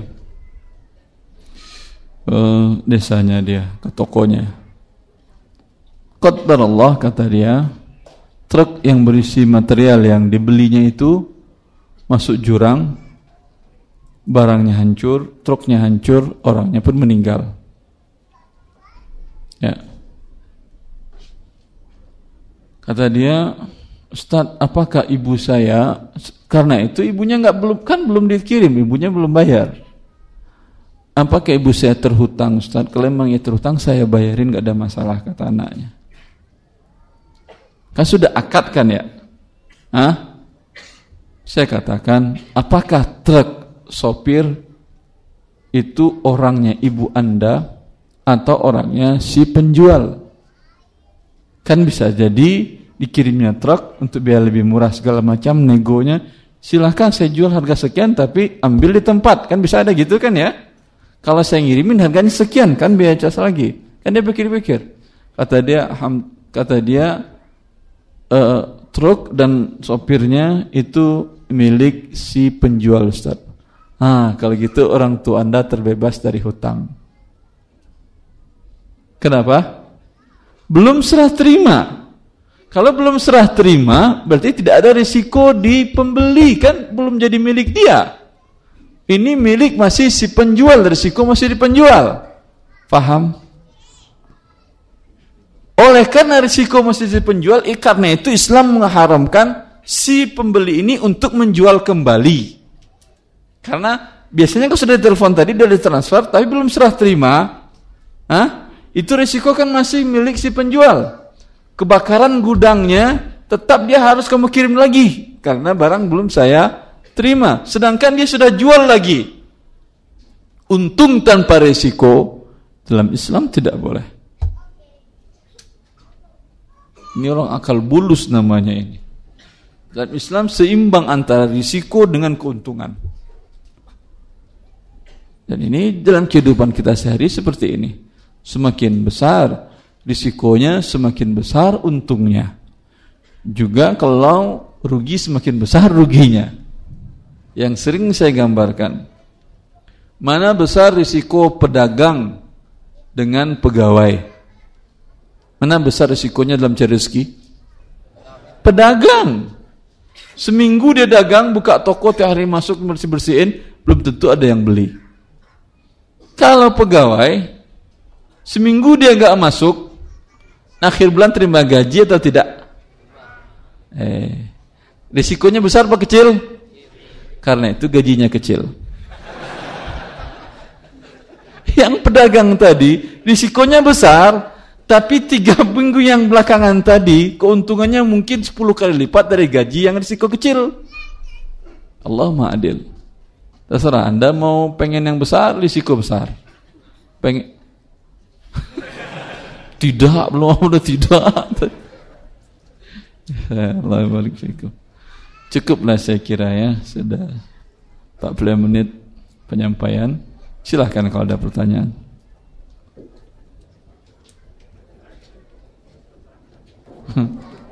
[SPEAKER 1] ke desanya dia, ke tokonya. Qaddar Allah kata dia, truk yang berisi material yang dibelinya itu masuk jurang, barangnya hancur, truknya hancur, orangnya pun meninggal. Ya. Kata dia, Ustaz, apakah ibu saya karena itu ibunya nggak belum kan belum dikirim, ibunya belum bayar. Apakah ibu saya terhutang, Ustaz? Kalau memang ya terhutang, saya bayarin nggak ada masalah kata anaknya. Kan sudah akad kan ya? Hah? Saya katakan, apakah truk sopir itu orangnya ibu anda atau orangnya si penjual? Kan bisa jadi dikirimnya truk untuk biaya lebih murah segala macam negonya. Silahkan saya jual harga sekian tapi ambil di tempat. Kan bisa ada gitu kan ya? Kalau saya ngirimin harganya sekian kan biaya jasa lagi. Kan dia pikir-pikir. Kata dia, kata dia uh, truk dan sopirnya itu milik si penjual Ustaz. Ah, kalau gitu orang tua Anda terbebas dari hutang. Kenapa? Belum serah terima. Kalau belum serah terima, berarti tidak ada risiko di pembeli kan belum jadi milik dia. Ini milik masih si penjual, risiko masih di penjual. Paham? Oleh karena risiko masih si penjual, eh, karena itu Islam mengharamkan si pembeli ini untuk menjual kembali. Karena biasanya kalau sudah telepon tadi, dia ditransfer, tapi belum serah terima, Hah? itu risiko kan masih milik si penjual. Kebakaran gudangnya, tetap dia harus kamu kirim lagi. Karena barang belum saya terima. Sedangkan dia sudah jual lagi. Untung tanpa risiko, dalam Islam tidak boleh. Ini orang akal bulus namanya ini. Dan Islam seimbang antara risiko dengan keuntungan. Dan ini dalam kehidupan kita sehari seperti ini. Semakin besar risikonya, semakin besar untungnya. Juga kalau rugi semakin besar ruginya. Yang sering saya gambarkan. Mana besar risiko pedagang dengan pegawai? Mana besar risikonya dalam cari rezeki? Pedagang. Seminggu dia dagang, buka toko, tiap hari masuk bersih-bersihin, belum tentu ada yang beli. Kalau pegawai, seminggu dia nggak masuk, akhir bulan terima gaji atau tidak? Eh, risikonya besar apa kecil? Karena itu gajinya kecil. Yang pedagang tadi risikonya besar, tapi tiga minggu yang belakangan tadi keuntungannya mungkin 10 kali lipat dari gaji yang risiko kecil. Allah adil. Terserah Anda mau pengen yang besar, risiko besar. Pengen Tidak, belum udah tidak. Allah balik fikum. Cukuplah saya kira ya, sudah 40 menit penyampaian. Silahkan kalau ada pertanyaan.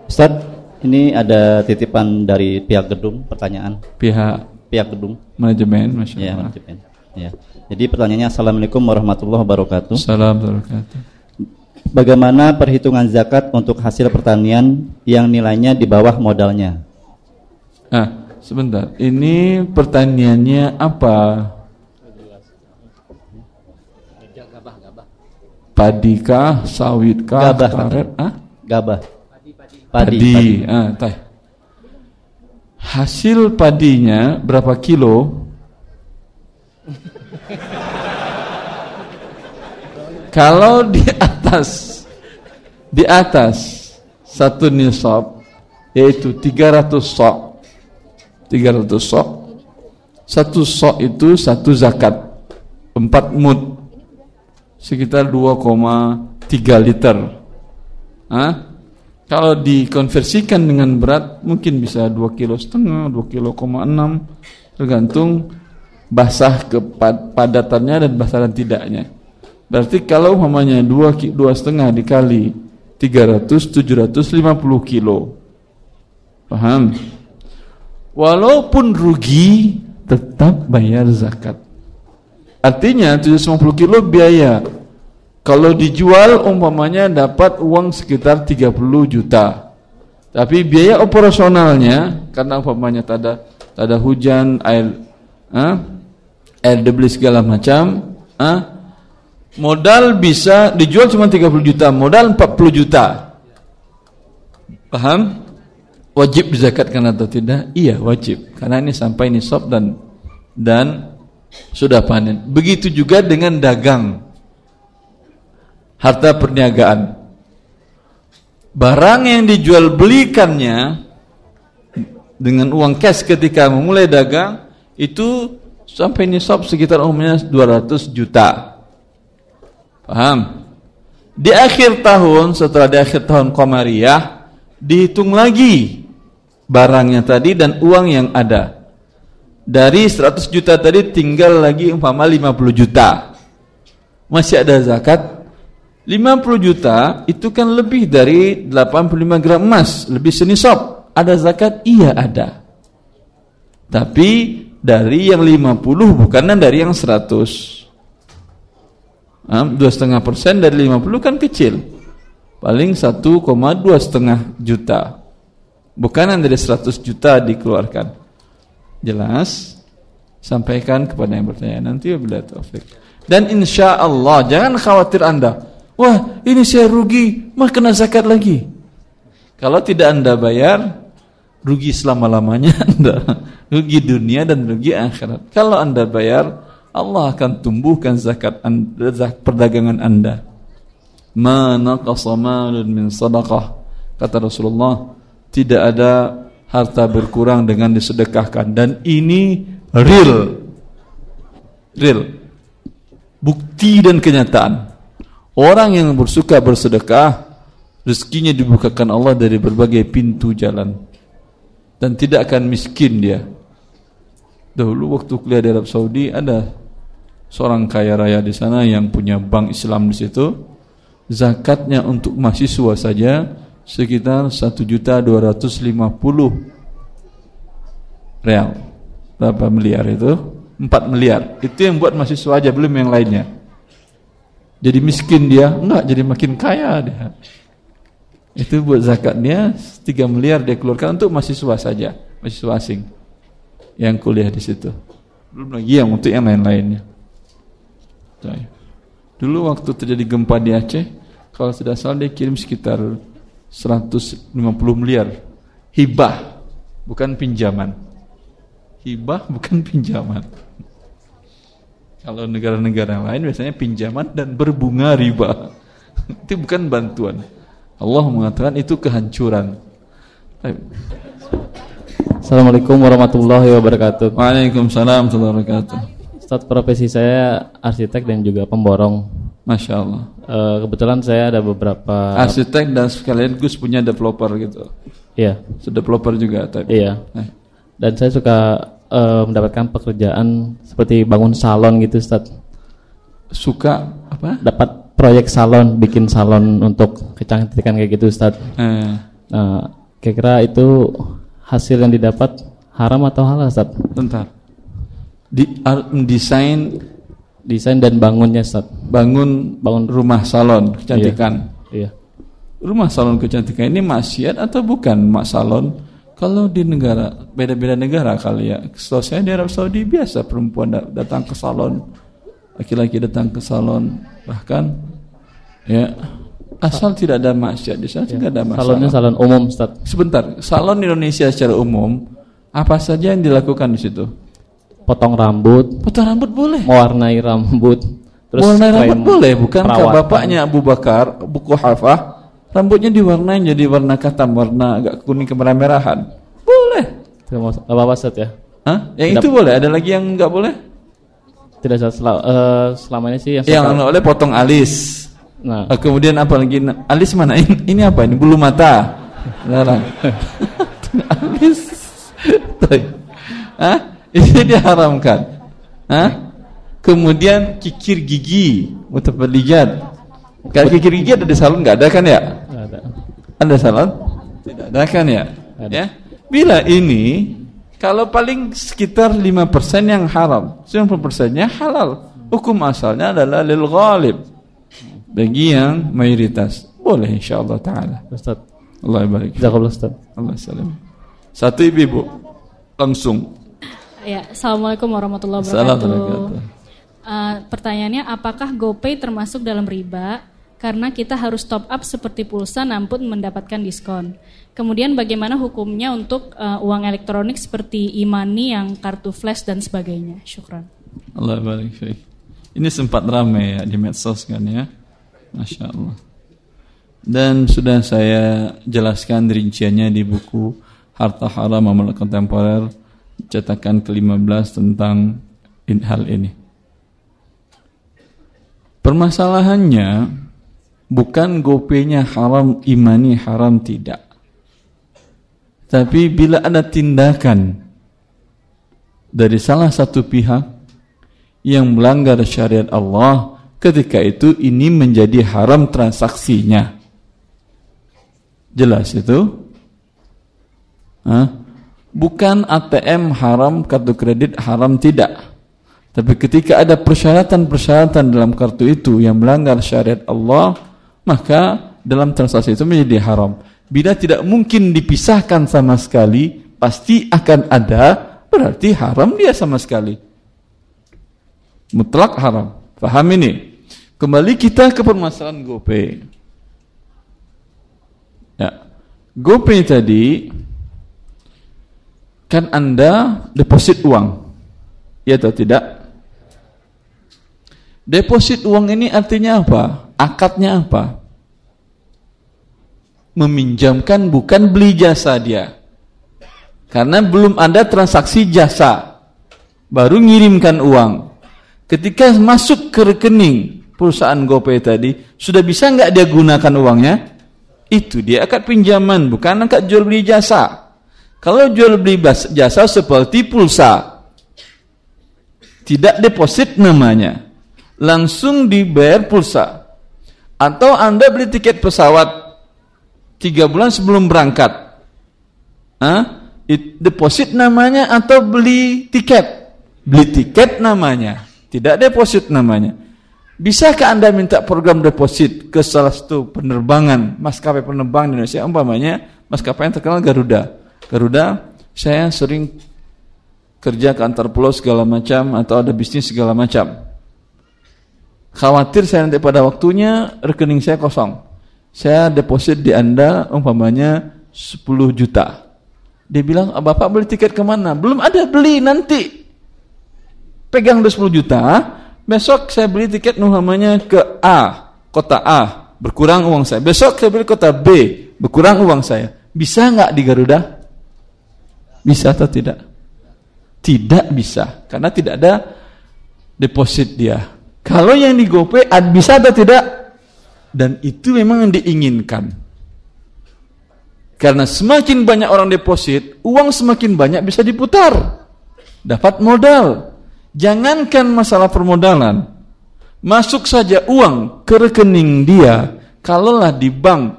[SPEAKER 2] Ustaz, ini ada titipan dari pihak gedung, pertanyaan.
[SPEAKER 1] Pihak
[SPEAKER 2] pihak gedung.
[SPEAKER 1] Manajemen, Masya
[SPEAKER 2] Ya, manajemen. Ya. Jadi pertanyaannya Assalamualaikum warahmatullahi wabarakatuh.
[SPEAKER 1] Assalamualaikum wabarakatuh.
[SPEAKER 2] Bagaimana perhitungan zakat untuk hasil pertanian yang nilainya di bawah modalnya?
[SPEAKER 1] Ah, sebentar. Ini pertaniannya apa? Padikah, sawitkah,
[SPEAKER 2] Gabah,
[SPEAKER 1] karet? Ah?
[SPEAKER 2] Gabah.
[SPEAKER 1] Padi. padi. Ah, teh. Hasil padinya berapa kilo? Kalau di atas di atas satu nisab yaitu 300 sok 300 sok satu sok itu satu zakat empat mud sekitar 2,3 liter Hah? Kalau dikonversikan dengan berat mungkin bisa 2 kilo setengah, 2 kilo koma enam tergantung basah kepadatannya dan basah dan tidaknya. Berarti kalau umpamanya 2 dua setengah dikali 300 750 kilo. Paham? Walaupun rugi tetap bayar zakat. Artinya 750 kilo biaya kalau dijual umpamanya dapat uang sekitar 30 juta. Tapi biaya operasionalnya karena umpamanya tak ada tak ada hujan, air eh, air debeli segala macam, eh, modal bisa dijual cuma 30 juta, modal 40 juta. Paham? Wajib dizakatkan atau tidak? Iya, wajib. Karena ini sampai nisab dan dan sudah panen. Begitu juga dengan dagang harta perniagaan. Barang yang dijual belikannya dengan uang cash ketika memulai dagang itu sampai nisab sekitar umumnya 200 juta. Paham? Di akhir tahun, setelah di akhir tahun Qamariyah, dihitung lagi barangnya tadi dan uang yang ada. Dari 100 juta tadi tinggal lagi umpama 50 juta. Masih ada zakat 50 juta itu kan lebih dari 85 gram emas, lebih senisab. Ada zakat? Iya ada. Tapi dari yang 50 bukan dari yang 100. Dua setengah persen dari 50 kan kecil. Paling 1,2 setengah juta. Bukan dari 100 juta dikeluarkan. Jelas? Sampaikan kepada yang bertanya nanti bila taufik. Dan insya Allah jangan khawatir anda Wah ini saya rugi, mah kena zakat lagi. Kalau tidak anda bayar, rugi selama-lamanya anda. Rugi dunia dan rugi akhirat. Kalau anda bayar, Allah akan tumbuhkan zakat anda, perdagangan anda. Mana qasamalun min sadaqah. Kata Rasulullah, tidak ada harta berkurang dengan disedekahkan. Dan ini real. Real. Bukti dan kenyataan. Orang yang bersuka bersedekah, rezekinya dibukakan Allah dari berbagai pintu jalan. Dan tidak akan miskin dia. Dahulu waktu kuliah di Arab Saudi ada seorang kaya raya di sana yang punya bank Islam di situ. Zakatnya untuk mahasiswa saja sekitar 1 juta 250 real. Berapa miliar itu? 4 miliar. Itu yang buat mahasiswa aja, belum yang lainnya jadi miskin dia? Enggak jadi makin kaya dia. Itu buat zakatnya 3 miliar dia keluarkan untuk mahasiswa saja mahasiswa asing yang kuliah di situ. Belum lagi yang untuk yang lain-lainnya. Dulu waktu terjadi gempa di Aceh kalau tidak salah dia kirim sekitar 150 miliar. Hibah bukan pinjaman. Hibah bukan pinjaman kalau negara-negara lain biasanya pinjaman dan berbunga riba. itu bukan bantuan. Allah mengatakan itu kehancuran.
[SPEAKER 2] Assalamualaikum warahmatullahi wabarakatuh.
[SPEAKER 1] Waalaikumsalam warahmatullahi wabarakatuh.
[SPEAKER 2] Ustaz profesi saya arsitek dan juga pemborong.
[SPEAKER 1] Masya Allah.
[SPEAKER 2] Uh, kebetulan saya ada beberapa
[SPEAKER 1] arsitek dan sekalian Gus punya developer gitu.
[SPEAKER 2] Iya.
[SPEAKER 1] Developer juga.
[SPEAKER 2] Tapi. Iya. Eh. Dan saya suka uh, mendapatkan pekerjaan seperti bangun salon gitu Ustaz.
[SPEAKER 1] Suka apa?
[SPEAKER 2] Dapat proyek salon, bikin salon untuk kecantikan kayak gitu Ustaz.
[SPEAKER 1] Eh.
[SPEAKER 2] Nah, kira-kira itu hasil yang didapat haram atau halal Ustaz?
[SPEAKER 1] Bentar. Di desain
[SPEAKER 2] desain dan bangunnya Ustaz.
[SPEAKER 1] Bangun bangun rumah salon kecantikan.
[SPEAKER 2] Iya. iya.
[SPEAKER 1] Rumah salon kecantikan ini maksiat atau bukan mak salon? Kalau di negara beda-beda negara kali ya. Setahu saya di Arab Saudi biasa perempuan datang ke salon, laki-laki datang ke salon, bahkan ya asal tidak ada maksiat di sana ya. tidak ada masalah.
[SPEAKER 2] Salonnya salon umum, Ustaz.
[SPEAKER 1] Sebentar, salon Indonesia secara umum apa saja yang dilakukan di situ?
[SPEAKER 2] Potong rambut.
[SPEAKER 1] Potong rambut boleh.
[SPEAKER 2] Mewarnai rambut.
[SPEAKER 1] Terus Mewarnai rambut boleh, bukankah bapaknya Abu Bakar, Buku Hafah Rambutnya diwarnai jadi warna katam, warna agak kuning kemerah-merahan. Boleh.
[SPEAKER 2] Tidak apa-apa ya.
[SPEAKER 1] Hah? Yang Tidak. itu boleh. Ada lagi yang enggak boleh?
[SPEAKER 2] Tidak sel uh, selama ini sih yang
[SPEAKER 1] yang boleh potong alis. Nah. Uh, kemudian apa lagi? Alis mana? Ini, ini apa? Ini bulu mata. Larang. alis. Hah? Ini diharamkan. Hah? Kemudian kikir gigi, mutafallijat. Kalau kikir gigi ada di salon nggak ada kan ya? Ada. Ada salon? Tidak ada kan ya? Ada. Ya. Bila ini kalau paling sekitar 5% yang haram, 90%-nya halal. Hukum asalnya adalah lil ghalib. Bagi yang mayoritas. Boleh insyaallah taala. Ustaz. Allah barik. Jazakallahu Ustaz. Allah salam. Satu ibu-ibu langsung.
[SPEAKER 3] Ya, Assalamualaikum warahmatullahi wabarakatuh. Uh, pertanyaannya apakah GoPay termasuk dalam riba? Karena kita harus top up seperti pulsa namun mendapatkan diskon. Kemudian bagaimana hukumnya untuk uh, uang elektronik seperti e-money yang kartu flash dan sebagainya? Syukran.
[SPEAKER 1] Allah barik Ini sempat ramai ya di medsos kan ya. Masya Allah. Dan sudah saya jelaskan rinciannya di buku Harta Haram Amal Kontemporer cetakan ke-15 tentang hal ini. Permasalahannya bukan gopenya haram, imani haram tidak. Tapi bila ada tindakan dari salah satu pihak yang melanggar syariat Allah, ketika itu ini menjadi haram transaksinya. Jelas itu? Hah? Bukan ATM haram, kartu kredit haram tidak. Tapi ketika ada persyaratan-persyaratan dalam kartu itu yang melanggar syariat Allah, maka dalam transaksi itu menjadi haram. Bila tidak mungkin dipisahkan sama sekali, pasti akan ada, berarti haram dia sama sekali. Mutlak haram. Paham ini? Kembali kita ke permasalahan GoPay. Ya. GoPay tadi kan Anda deposit uang. Ya atau tidak? Deposit uang ini artinya apa? Akadnya apa? Meminjamkan bukan beli jasa dia. Karena belum ada transaksi jasa. Baru ngirimkan uang. Ketika masuk ke rekening perusahaan GoPay tadi, sudah bisa nggak dia gunakan uangnya? Itu dia akad pinjaman, bukan akad jual beli jasa. Kalau jual beli jasa seperti pulsa, tidak deposit namanya, langsung dibayar pulsa. Atau Anda beli tiket pesawat tiga bulan sebelum berangkat, Hah? deposit namanya atau beli tiket? Beli tiket namanya, tidak deposit namanya. Bisakah Anda minta program deposit ke salah satu penerbangan maskapai penerbangan di Indonesia umpamanya maskapai yang terkenal Garuda. Garuda saya sering kerja ke antar pulau segala macam atau ada bisnis segala macam. Khawatir saya nanti pada waktunya rekening saya kosong. Saya deposit di Anda umpamanya 10 juta. Dia bilang, ah, Bapak beli tiket ke mana? Belum ada, beli nanti. Pegang 10 juta, Besok saya beli tiket namanya ke A, kota A, berkurang uang saya. Besok saya beli kota B, berkurang uang saya. Bisa nggak di Garuda? Bisa atau tidak? Tidak bisa, karena tidak ada deposit dia. Kalau yang di GoPay bisa atau tidak? Dan itu memang yang diinginkan. Karena semakin banyak orang deposit, uang semakin banyak bisa diputar. Dapat modal. Jangankan masalah permodalan, masuk saja uang ke rekening dia, kalaulah di bank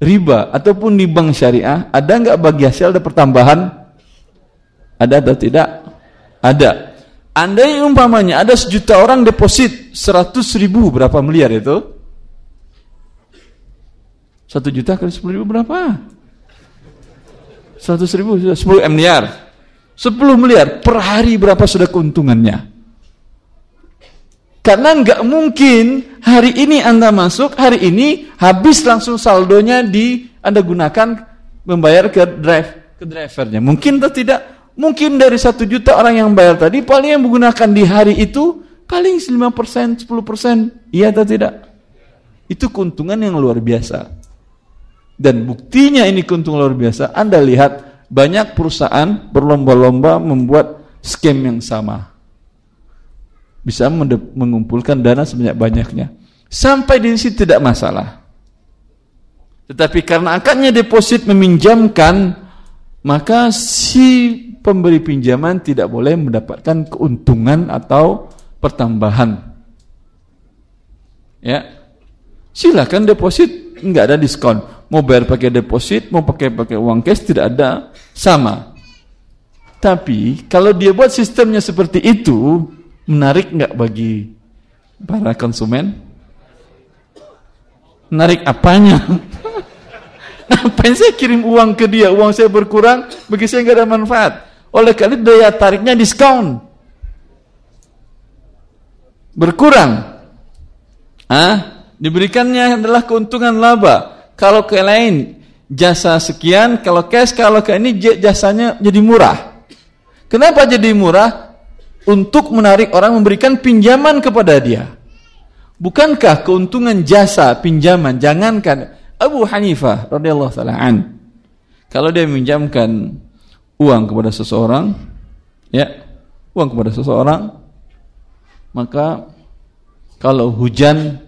[SPEAKER 1] riba ataupun di bank syariah, ada nggak bagi hasil ada pertambahan? Ada atau tidak? Ada. Andai umpamanya ada sejuta orang deposit seratus ribu berapa miliar itu? Satu juta kali sepuluh ribu berapa? Seratus ribu sudah sepuluh miliar. 10 miliar per hari berapa sudah keuntungannya? Karena nggak mungkin hari ini Anda masuk, hari ini habis langsung saldonya di Anda gunakan membayar ke drive ke drivernya. Mungkin atau tidak? Mungkin dari satu juta orang yang bayar tadi paling yang menggunakan di hari itu paling 5%, 10%. Iya atau tidak? Itu keuntungan yang luar biasa. Dan buktinya ini keuntungan luar biasa. Anda lihat banyak perusahaan berlomba-lomba membuat skema yang sama. Bisa mengumpulkan dana sebanyak-banyaknya. Sampai di situ tidak masalah. Tetapi karena akadnya deposit meminjamkan, maka si pemberi pinjaman tidak boleh mendapatkan keuntungan atau pertambahan. Ya. Silakan deposit enggak ada diskon. Mau bayar pakai deposit, mau pakai pakai uang cash tidak ada, sama. Tapi kalau dia buat sistemnya seperti itu, menarik enggak bagi para konsumen? Narik apanya? Ngapain saya kirim uang ke dia? Uang saya berkurang, bagi saya nggak ada manfaat. Oleh karena itu daya tariknya diskon. Berkurang. Ah, diberikannya adalah keuntungan laba. Kalau ke lain jasa sekian, kalau cash, kalau ke ini jasanya jadi murah. Kenapa jadi murah? Untuk menarik orang memberikan pinjaman kepada dia. Bukankah keuntungan jasa pinjaman jangankan Abu Hanifah radhiyallahu taala an. Kalau dia meminjamkan uang kepada seseorang ya uang kepada seseorang maka kalau hujan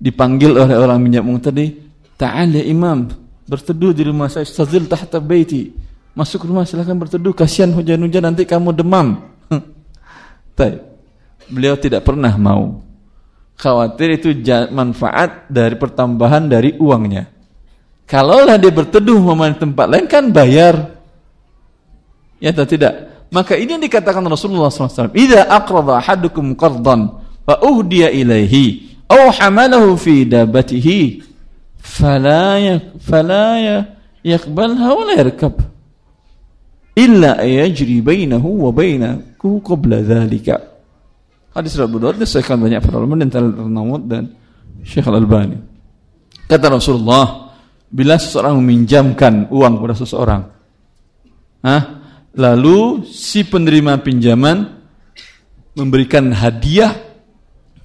[SPEAKER 1] dipanggil oleh orang minjam uang tadi ta'ala imam berteduh di rumah saya istazil tahta baiti. Masuk rumah silakan berteduh kasihan hujan-hujan nanti kamu demam. Beliau tidak pernah mau khawatir itu manfaat dari pertambahan dari uangnya. Kalaulah dia berteduh memang tempat lain kan bayar. Ya atau tidak? Maka ini yang dikatakan Rasulullah SAW. Ida aqrada ahadukum qardan wa uhdiya ilaihi aw hamalahu fi dabatihi fala ya fala ya yaqbalha wa la yarkab illa yajri bainahu wa bainahu qabla dhalika. Hadis Abu Dawud disahkan banyak para ulama dan Al-Nawud dan Syekh Al-Albani. Kata Rasulullah, bila seseorang meminjamkan uang kepada seseorang, ah, lalu si penerima pinjaman memberikan hadiah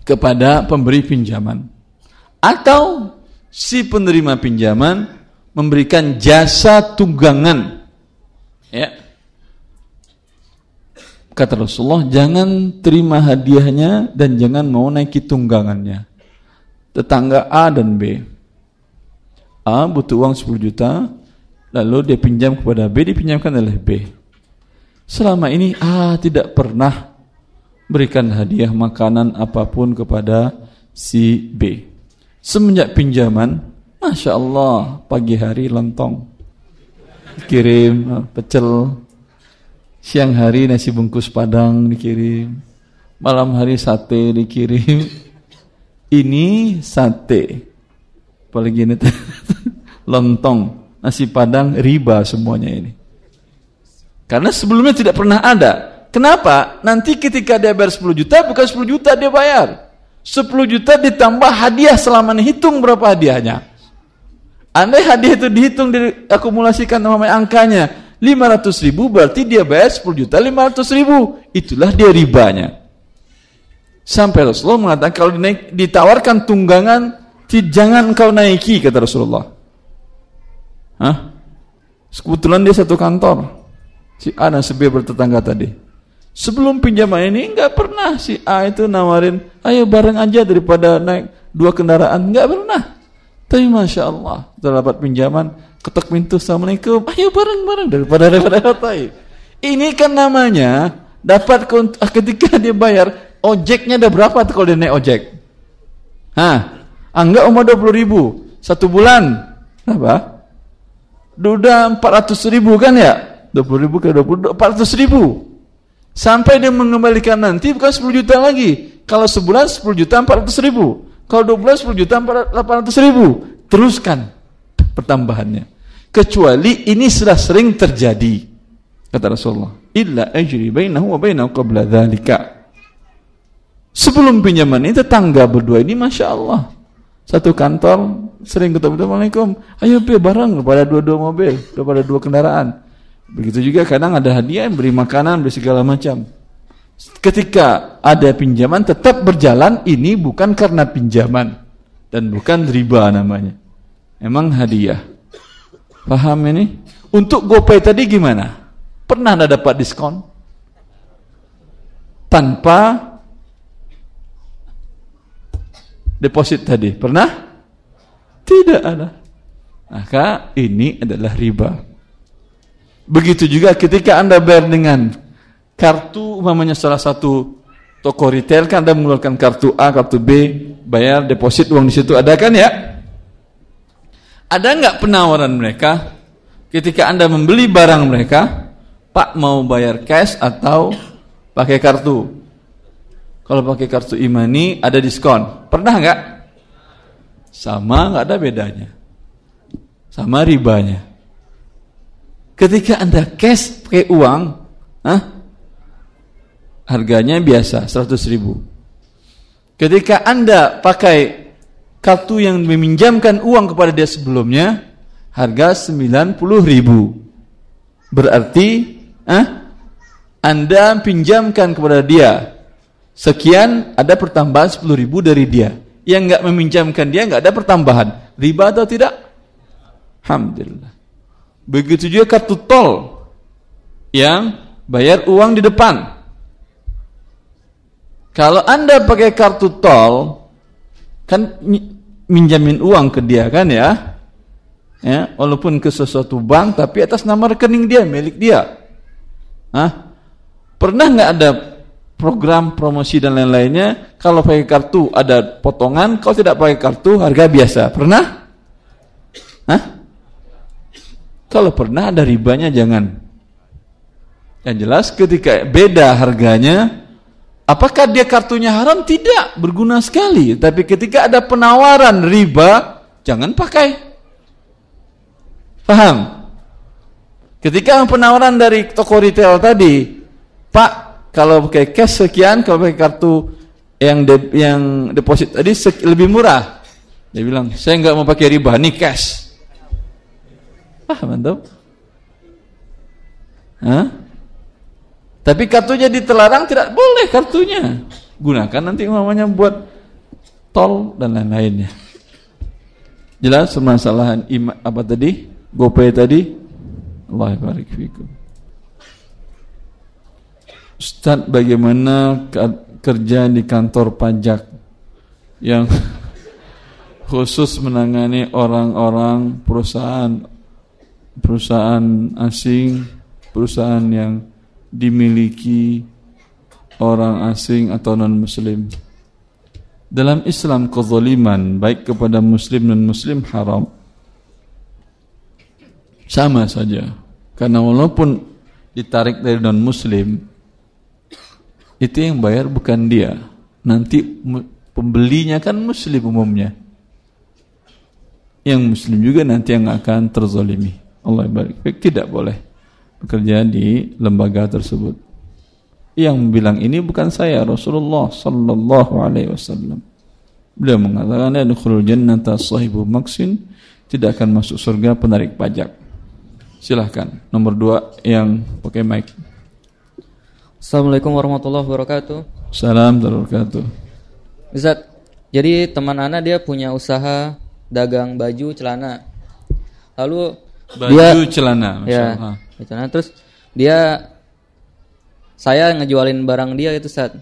[SPEAKER 1] kepada pemberi pinjaman, atau si penerima pinjaman memberikan jasa tunggangan, ya, Kata Rasulullah, jangan terima hadiahnya dan jangan mau naiki tunggangannya. Tetangga A dan B. A butuh uang 10 juta, lalu dia pinjam kepada B, dipinjamkan oleh B. Selama ini A tidak pernah berikan hadiah makanan apa pun kepada si B. Semenjak pinjaman, Masya Allah, pagi hari lontong. Kirim pecel, Siang hari nasi bungkus padang dikirim. Malam hari sate dikirim. Ini sate. Apalagi ini lontong, nasi padang, riba semuanya ini. Karena sebelumnya tidak pernah ada. Kenapa? Nanti ketika dia bayar 10 juta, bukan 10 juta dia bayar. 10 juta ditambah hadiah selama hitung berapa hadiahnya. Andai hadiah itu dihitung, diakumulasikan namanya angkanya, 500 ribu berarti dia bayar 10 juta 500 ribu. Itulah dia ribanya. Sampai Rasulullah mengatakan kalau dinaik, ditawarkan tunggangan, jangan kau naiki kata Rasulullah. Hah? Kebetulan dia satu kantor. Si A dan si B bertetangga tadi. Sebelum pinjaman ini nggak pernah si A itu nawarin, ayo bareng aja daripada naik dua kendaraan. Nggak pernah. Tapi masya Allah, setelah dapat pinjaman, ketok pintu assalamualaikum. Ayo bareng-bareng daripada repot-repot ini kan namanya dapat ketika dia bayar ojeknya ada berapa tuh kalau dia naik ojek? Hah, anggap umur 20 ribu satu bulan. Apa? Udah 400 ribu kan ya? 20 ribu ke 20 400 ribu. Sampai dia mengembalikan nanti bukan 10 juta lagi. Kalau sebulan 10 juta 400 ribu kalau dua bulan 10 juta 800 ribu. Teruskan pertambahannya. Kecuali ini sudah sering terjadi kata Rasulullah. Illa ajri bainahu wa bainahu qabla dzalika sebelum pinjaman ini tetangga berdua ini Masya Allah. Satu kantor sering ketemu Assalamualaikum. Ayo pi bareng. Pada dua-dua mobil pada dua kendaraan. Begitu juga kadang ada hadiah beri makanan beri segala macam ketika ada pinjaman tetap berjalan ini bukan karena pinjaman dan bukan riba namanya emang hadiah Paham ini? Untuk GoPay tadi gimana? Pernah Anda dapat diskon? Tanpa deposit tadi? Pernah? Tidak ada. Maka ini adalah riba. Begitu juga ketika Anda bayar dengan kartu umpamanya salah satu toko retail kan Anda mengeluarkan kartu A, kartu B, bayar deposit uang di situ ada kan ya? Ada nggak penawaran mereka ketika Anda membeli barang mereka, Pak mau bayar cash atau pakai kartu? Kalau pakai kartu imani ada diskon. Pernah nggak? Sama nggak ada bedanya. Sama ribanya. Ketika Anda cash pakai uang, Hah? Harganya biasa 100 ribu. Ketika Anda pakai kartu yang meminjamkan uang kepada dia sebelumnya, harga 90 ribu. Berarti eh, Anda pinjamkan kepada dia sekian, ada pertambahan 10 ribu dari dia. Yang nggak meminjamkan dia nggak ada pertambahan. Riba atau tidak? Alhamdulillah. Begitu juga kartu tol yang bayar uang di depan. Kalau Anda pakai kartu tol kan minjamin uang ke dia kan ya? Ya, walaupun ke sesuatu bank tapi atas nama rekening dia, milik dia. Hah? Pernah nggak ada program promosi dan lain-lainnya kalau pakai kartu ada potongan, kalau tidak pakai kartu harga biasa. Pernah? Hah? Kalau pernah ada ribanya jangan. Yang jelas ketika beda harganya, apakah dia kartunya haram? Tidak, berguna sekali. Tapi ketika ada penawaran riba, jangan pakai. Paham? Ketika penawaran dari toko retail tadi, Pak, kalau pakai cash sekian, kalau pakai kartu yang de, yang deposit tadi lebih murah. Dia bilang, saya nggak mau pakai riba, nih cash. Paham antum? Hah? Tapi kartunya ditelarang tidak boleh kartunya. Gunakan nanti umpamanya buat tol dan lain-lainnya. Jelas permasalahan apa tadi? GoPay tadi? Allah barik fikum. Ustaz bagaimana kerja di kantor pajak yang khusus menangani orang-orang perusahaan perusahaan asing, perusahaan yang dimiliki orang asing atau non-muslim. Dalam Islam kezaliman baik kepada muslim dan muslim haram. Sama saja. Karena walaupun ditarik dari non-muslim itu yang bayar bukan dia. Nanti pembelinya kan muslim umumnya. Yang muslim juga nanti yang akan terzolimi. Allah barik tidak boleh bekerja di lembaga tersebut. Yang bilang ini bukan saya Rasulullah sallallahu alaihi wasallam. Beliau mengatakan yadkhulul jannata sahibu maksin tidak akan masuk surga penarik pajak. Silahkan nomor dua yang pakai mic.
[SPEAKER 4] Assalamualaikum warahmatullahi wabarakatuh.
[SPEAKER 1] Salam wabarakatuh.
[SPEAKER 4] Ustaz, jadi teman Ana dia punya usaha dagang baju celana. Lalu
[SPEAKER 1] Baju dia, celana.
[SPEAKER 4] Ya, celana. Terus dia saya ngejualin barang dia itu saat.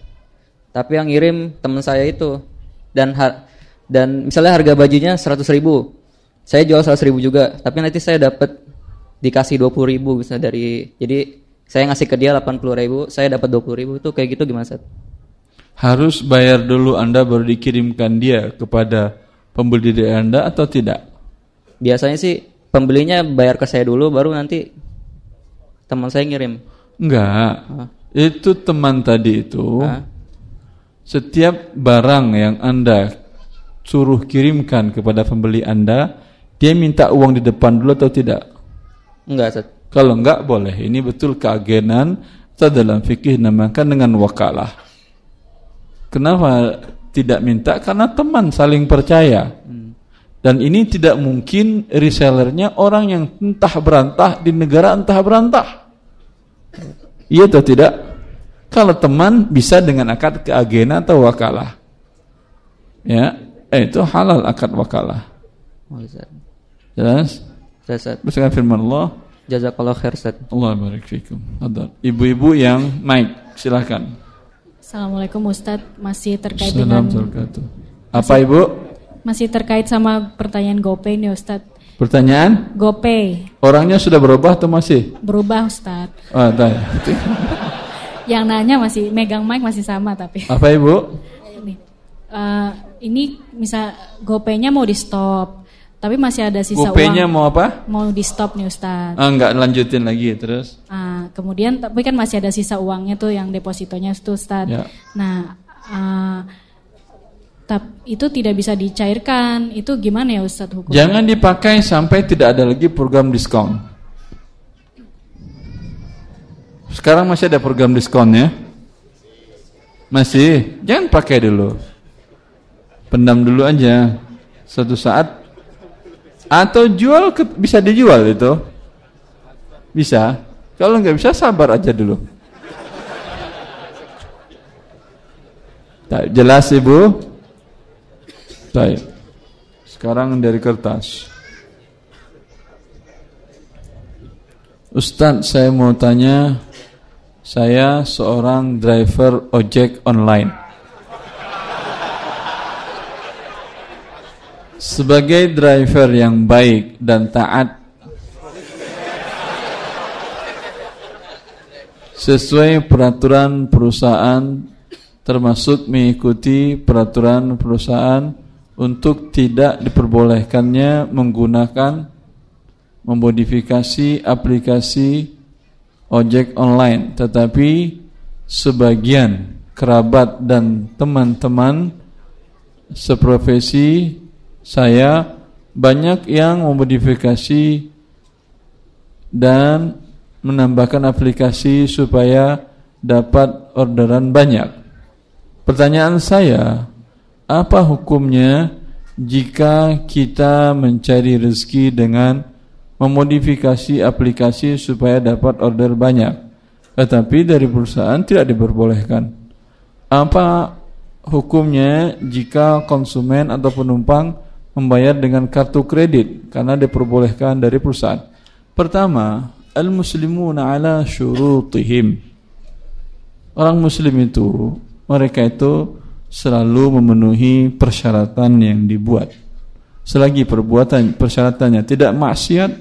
[SPEAKER 4] Tapi yang ngirim teman saya itu dan har, dan misalnya harga bajunya 100 ribu saya jual 100 ribu juga tapi nanti saya dapat dikasih 20 ribu bisa dari jadi saya ngasih ke dia 80 ribu saya dapat 20 ribu itu kayak gitu gimana Sat?
[SPEAKER 1] harus bayar dulu anda baru dikirimkan dia kepada pembeli dari anda atau tidak
[SPEAKER 4] biasanya sih pembelinya bayar ke saya dulu baru nanti teman saya ngirim.
[SPEAKER 1] Enggak. Hah? Itu teman tadi itu. Hah? Setiap barang yang Anda suruh kirimkan kepada pembeli Anda, dia minta uang di depan dulu atau tidak?
[SPEAKER 4] Enggak.
[SPEAKER 1] Kalau enggak boleh. Ini betul keagenan atau dalam fikih namakan dengan wakalah. Kenapa tidak minta? Karena teman saling percaya. Dan ini tidak mungkin resellernya orang yang entah berantah di negara entah berantah. Iya atau tidak? Kalau teman bisa dengan akad keagenan atau wakalah. Ya, eh, itu halal akad wakalah. Jelas? Jelas. Bersama firman Allah.
[SPEAKER 4] Jazakallah khair Ustaz.
[SPEAKER 1] Allah barik fikum. Ibu-ibu yang naik, silakan.
[SPEAKER 3] Assalamualaikum Ustaz, masih terkait dengan
[SPEAKER 1] Apa Ibu?
[SPEAKER 3] Masih terkait sama pertanyaan GoPay nih Ustadz.
[SPEAKER 1] Pertanyaan?
[SPEAKER 3] GoPay.
[SPEAKER 1] Orangnya sudah berubah atau masih?
[SPEAKER 3] Berubah Ustadz.
[SPEAKER 1] Oh, tahu.
[SPEAKER 3] Yang nanya masih megang mic masih sama tapi.
[SPEAKER 1] Apa Ibu?
[SPEAKER 3] Ini, uh, ini misal GoPay-nya mau di stop, tapi masih ada sisa
[SPEAKER 1] GoPay-nya
[SPEAKER 3] uang.
[SPEAKER 1] mau apa?
[SPEAKER 3] Mau di stop nih Ustadz.
[SPEAKER 1] Ah, enggak lanjutin lagi terus.
[SPEAKER 3] Ah, kemudian tapi kan masih ada sisa uangnya tuh yang depositonya tuh Ustadz.
[SPEAKER 1] Ya.
[SPEAKER 3] Nah, uh, tap, itu tidak bisa dicairkan. Itu gimana ya Ustadz hukumnya?
[SPEAKER 1] Jangan dipakai sampai tidak ada lagi program diskon. Sekarang masih ada program diskon ya? Masih? Jangan pakai dulu. Pendam dulu aja. Suatu saat atau jual ke, bisa dijual itu. Bisa. Kalau nggak bisa sabar aja dulu. Tak jelas Ibu? Baik. Sekarang dari kertas. Ustadz saya mau tanya Saya seorang driver ojek online Sebagai driver yang baik dan taat Sesuai peraturan perusahaan Termasuk mengikuti peraturan perusahaan Untuk tidak diperbolehkannya menggunakan memodifikasi aplikasi ojek online tetapi sebagian kerabat dan teman-teman seprofesi saya banyak yang memodifikasi dan menambahkan aplikasi supaya dapat orderan banyak. Pertanyaan saya, apa hukumnya jika kita mencari rezeki dengan memodifikasi aplikasi supaya dapat order banyak. Tetapi dari perusahaan tidak diperbolehkan. Apa hukumnya jika konsumen atau penumpang membayar dengan kartu kredit karena diperbolehkan dari perusahaan? Pertama, al-muslimuna ala syurutihim. Orang muslim itu, mereka itu selalu memenuhi persyaratan yang dibuat. Selagi perbuatan persyaratannya tidak maksiat,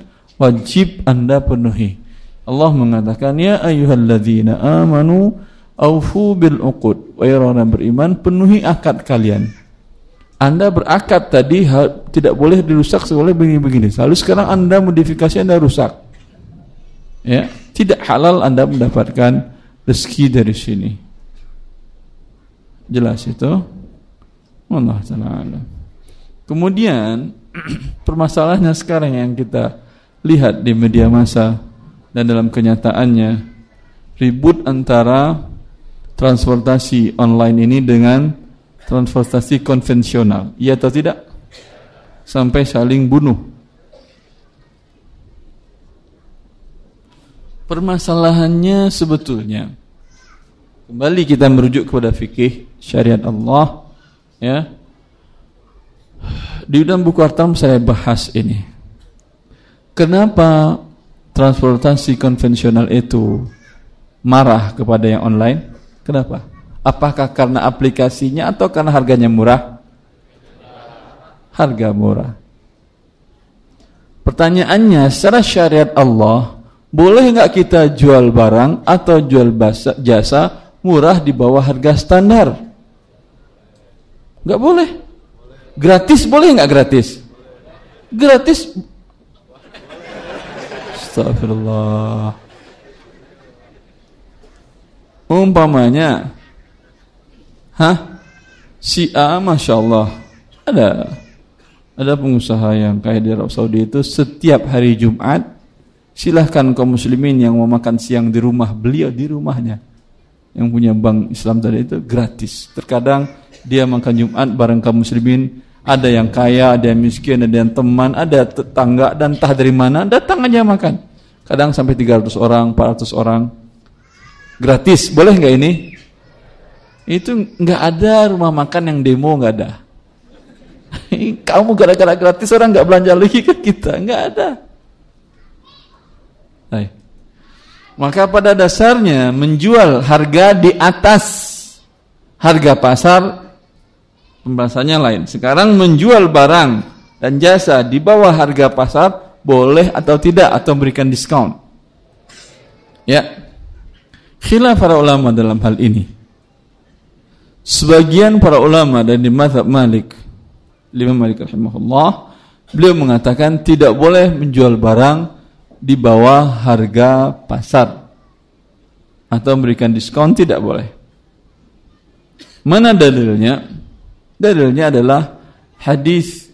[SPEAKER 1] wajib Anda penuhi. Allah mengatakan ya ayyuhalladzina amanu aufu bil uqud. Wahai orang beriman, penuhi akad kalian. Anda berakad tadi tidak boleh dirusak seboleh begini-begini. Lalu sekarang Anda modifikasi Anda rusak. Ya, tidak halal Anda mendapatkan rezeki dari sini. Jelas itu? Allah taala Kemudian permasalahannya sekarang yang kita lihat di media massa dan dalam kenyataannya ribut antara transportasi online ini dengan transportasi konvensional. Iya atau tidak? Sampai saling bunuh. Permasalahannya sebetulnya kembali kita merujuk kepada fikih syariat Allah ya. Di dalam buku Artam saya bahas ini. Kenapa transportasi konvensional itu marah kepada yang online? Kenapa? Apakah karena aplikasinya atau karena harganya murah? Harga murah. Pertanyaannya, secara syariat Allah, boleh nggak kita jual barang atau jual jasa murah di bawah harga standar? Nggak boleh. Gratis boleh nggak gratis? Gratis Astagfirullah. Umpamanya, hah? Si A, masya Allah, ada ada pengusaha yang kaya di Arab Saudi itu setiap hari Jumat silahkan kaum muslimin yang mau makan siang di rumah beliau di rumahnya yang punya bank Islam tadi itu gratis. Terkadang dia makan Jumat bareng kaum muslimin ada yang kaya, ada yang miskin, ada yang teman, ada tetangga dan entah dari mana datang aja makan. Kadang sampai 300 orang, 400 orang. Gratis, boleh nggak ini? Itu nggak ada rumah makan yang demo nggak ada. Kamu gara-gara gratis orang nggak belanja lagi ke kita, nggak ada. Maka pada dasarnya menjual harga di atas harga pasar Pembahasannya lain. Sekarang menjual barang dan jasa di bawah harga pasar boleh atau tidak atau memberikan diskon. Ya. Khilaf para ulama dalam hal ini. Sebagian para ulama dan di mazhab Malik, Imam Malik rahimahullah, beliau mengatakan tidak boleh menjual barang di bawah harga pasar atau memberikan diskon tidak boleh. Mana dalilnya? Dalilnya adalah hadis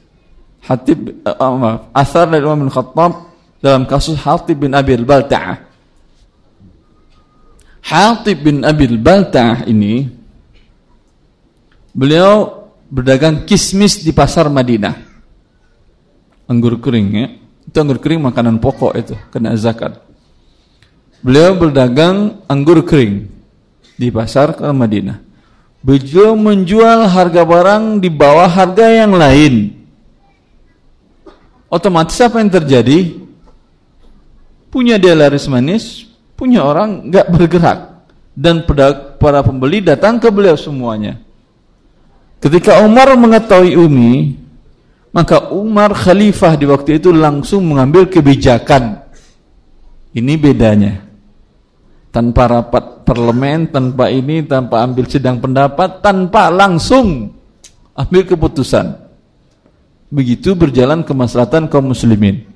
[SPEAKER 1] Hatib uh, asar dari Umar bin Khattab dalam kasus Hatib bin Abi al-Balta'ah. Hatib bin Abi al-Balta'ah ini beliau berdagang kismis di pasar Madinah. Anggur kering ya. Itu anggur kering makanan pokok itu, kena zakat. Beliau berdagang anggur kering di pasar ke Madinah. Beliau menjual harga barang di bawah harga yang lain. Otomatis apa yang terjadi? Punya dia laris manis, punya orang nggak bergerak dan para pembeli datang ke beliau semuanya. Ketika Umar mengetahui Umi, maka Umar khalifah di waktu itu langsung mengambil kebijakan. Ini bedanya tanpa rapat parlemen, tanpa ini, tanpa ambil sidang pendapat, tanpa langsung ambil keputusan. Begitu berjalan kemaslahatan kaum muslimin.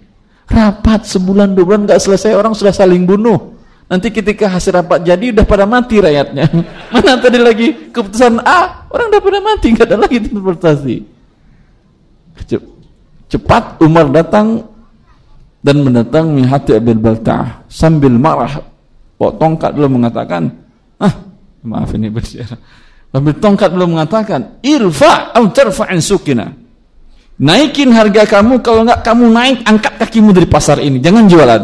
[SPEAKER 1] Rapat sebulan dua bulan nggak selesai orang sudah saling bunuh. Nanti ketika hasil rapat jadi udah pada mati rakyatnya. Mana tadi lagi keputusan A, orang udah pada mati, nggak ada lagi interpretasi. Cepat Umar datang dan mendatangi hati Abil Balta'ah sambil marah Bawa tongkat belum mengatakan, ah maaf ini bersiara. Ambil tongkat belum mengatakan, irfa atau terfa'in sukina. Naikin harga kamu, kalau enggak kamu naik, angkat kakimu dari pasar ini. Jangan jualan.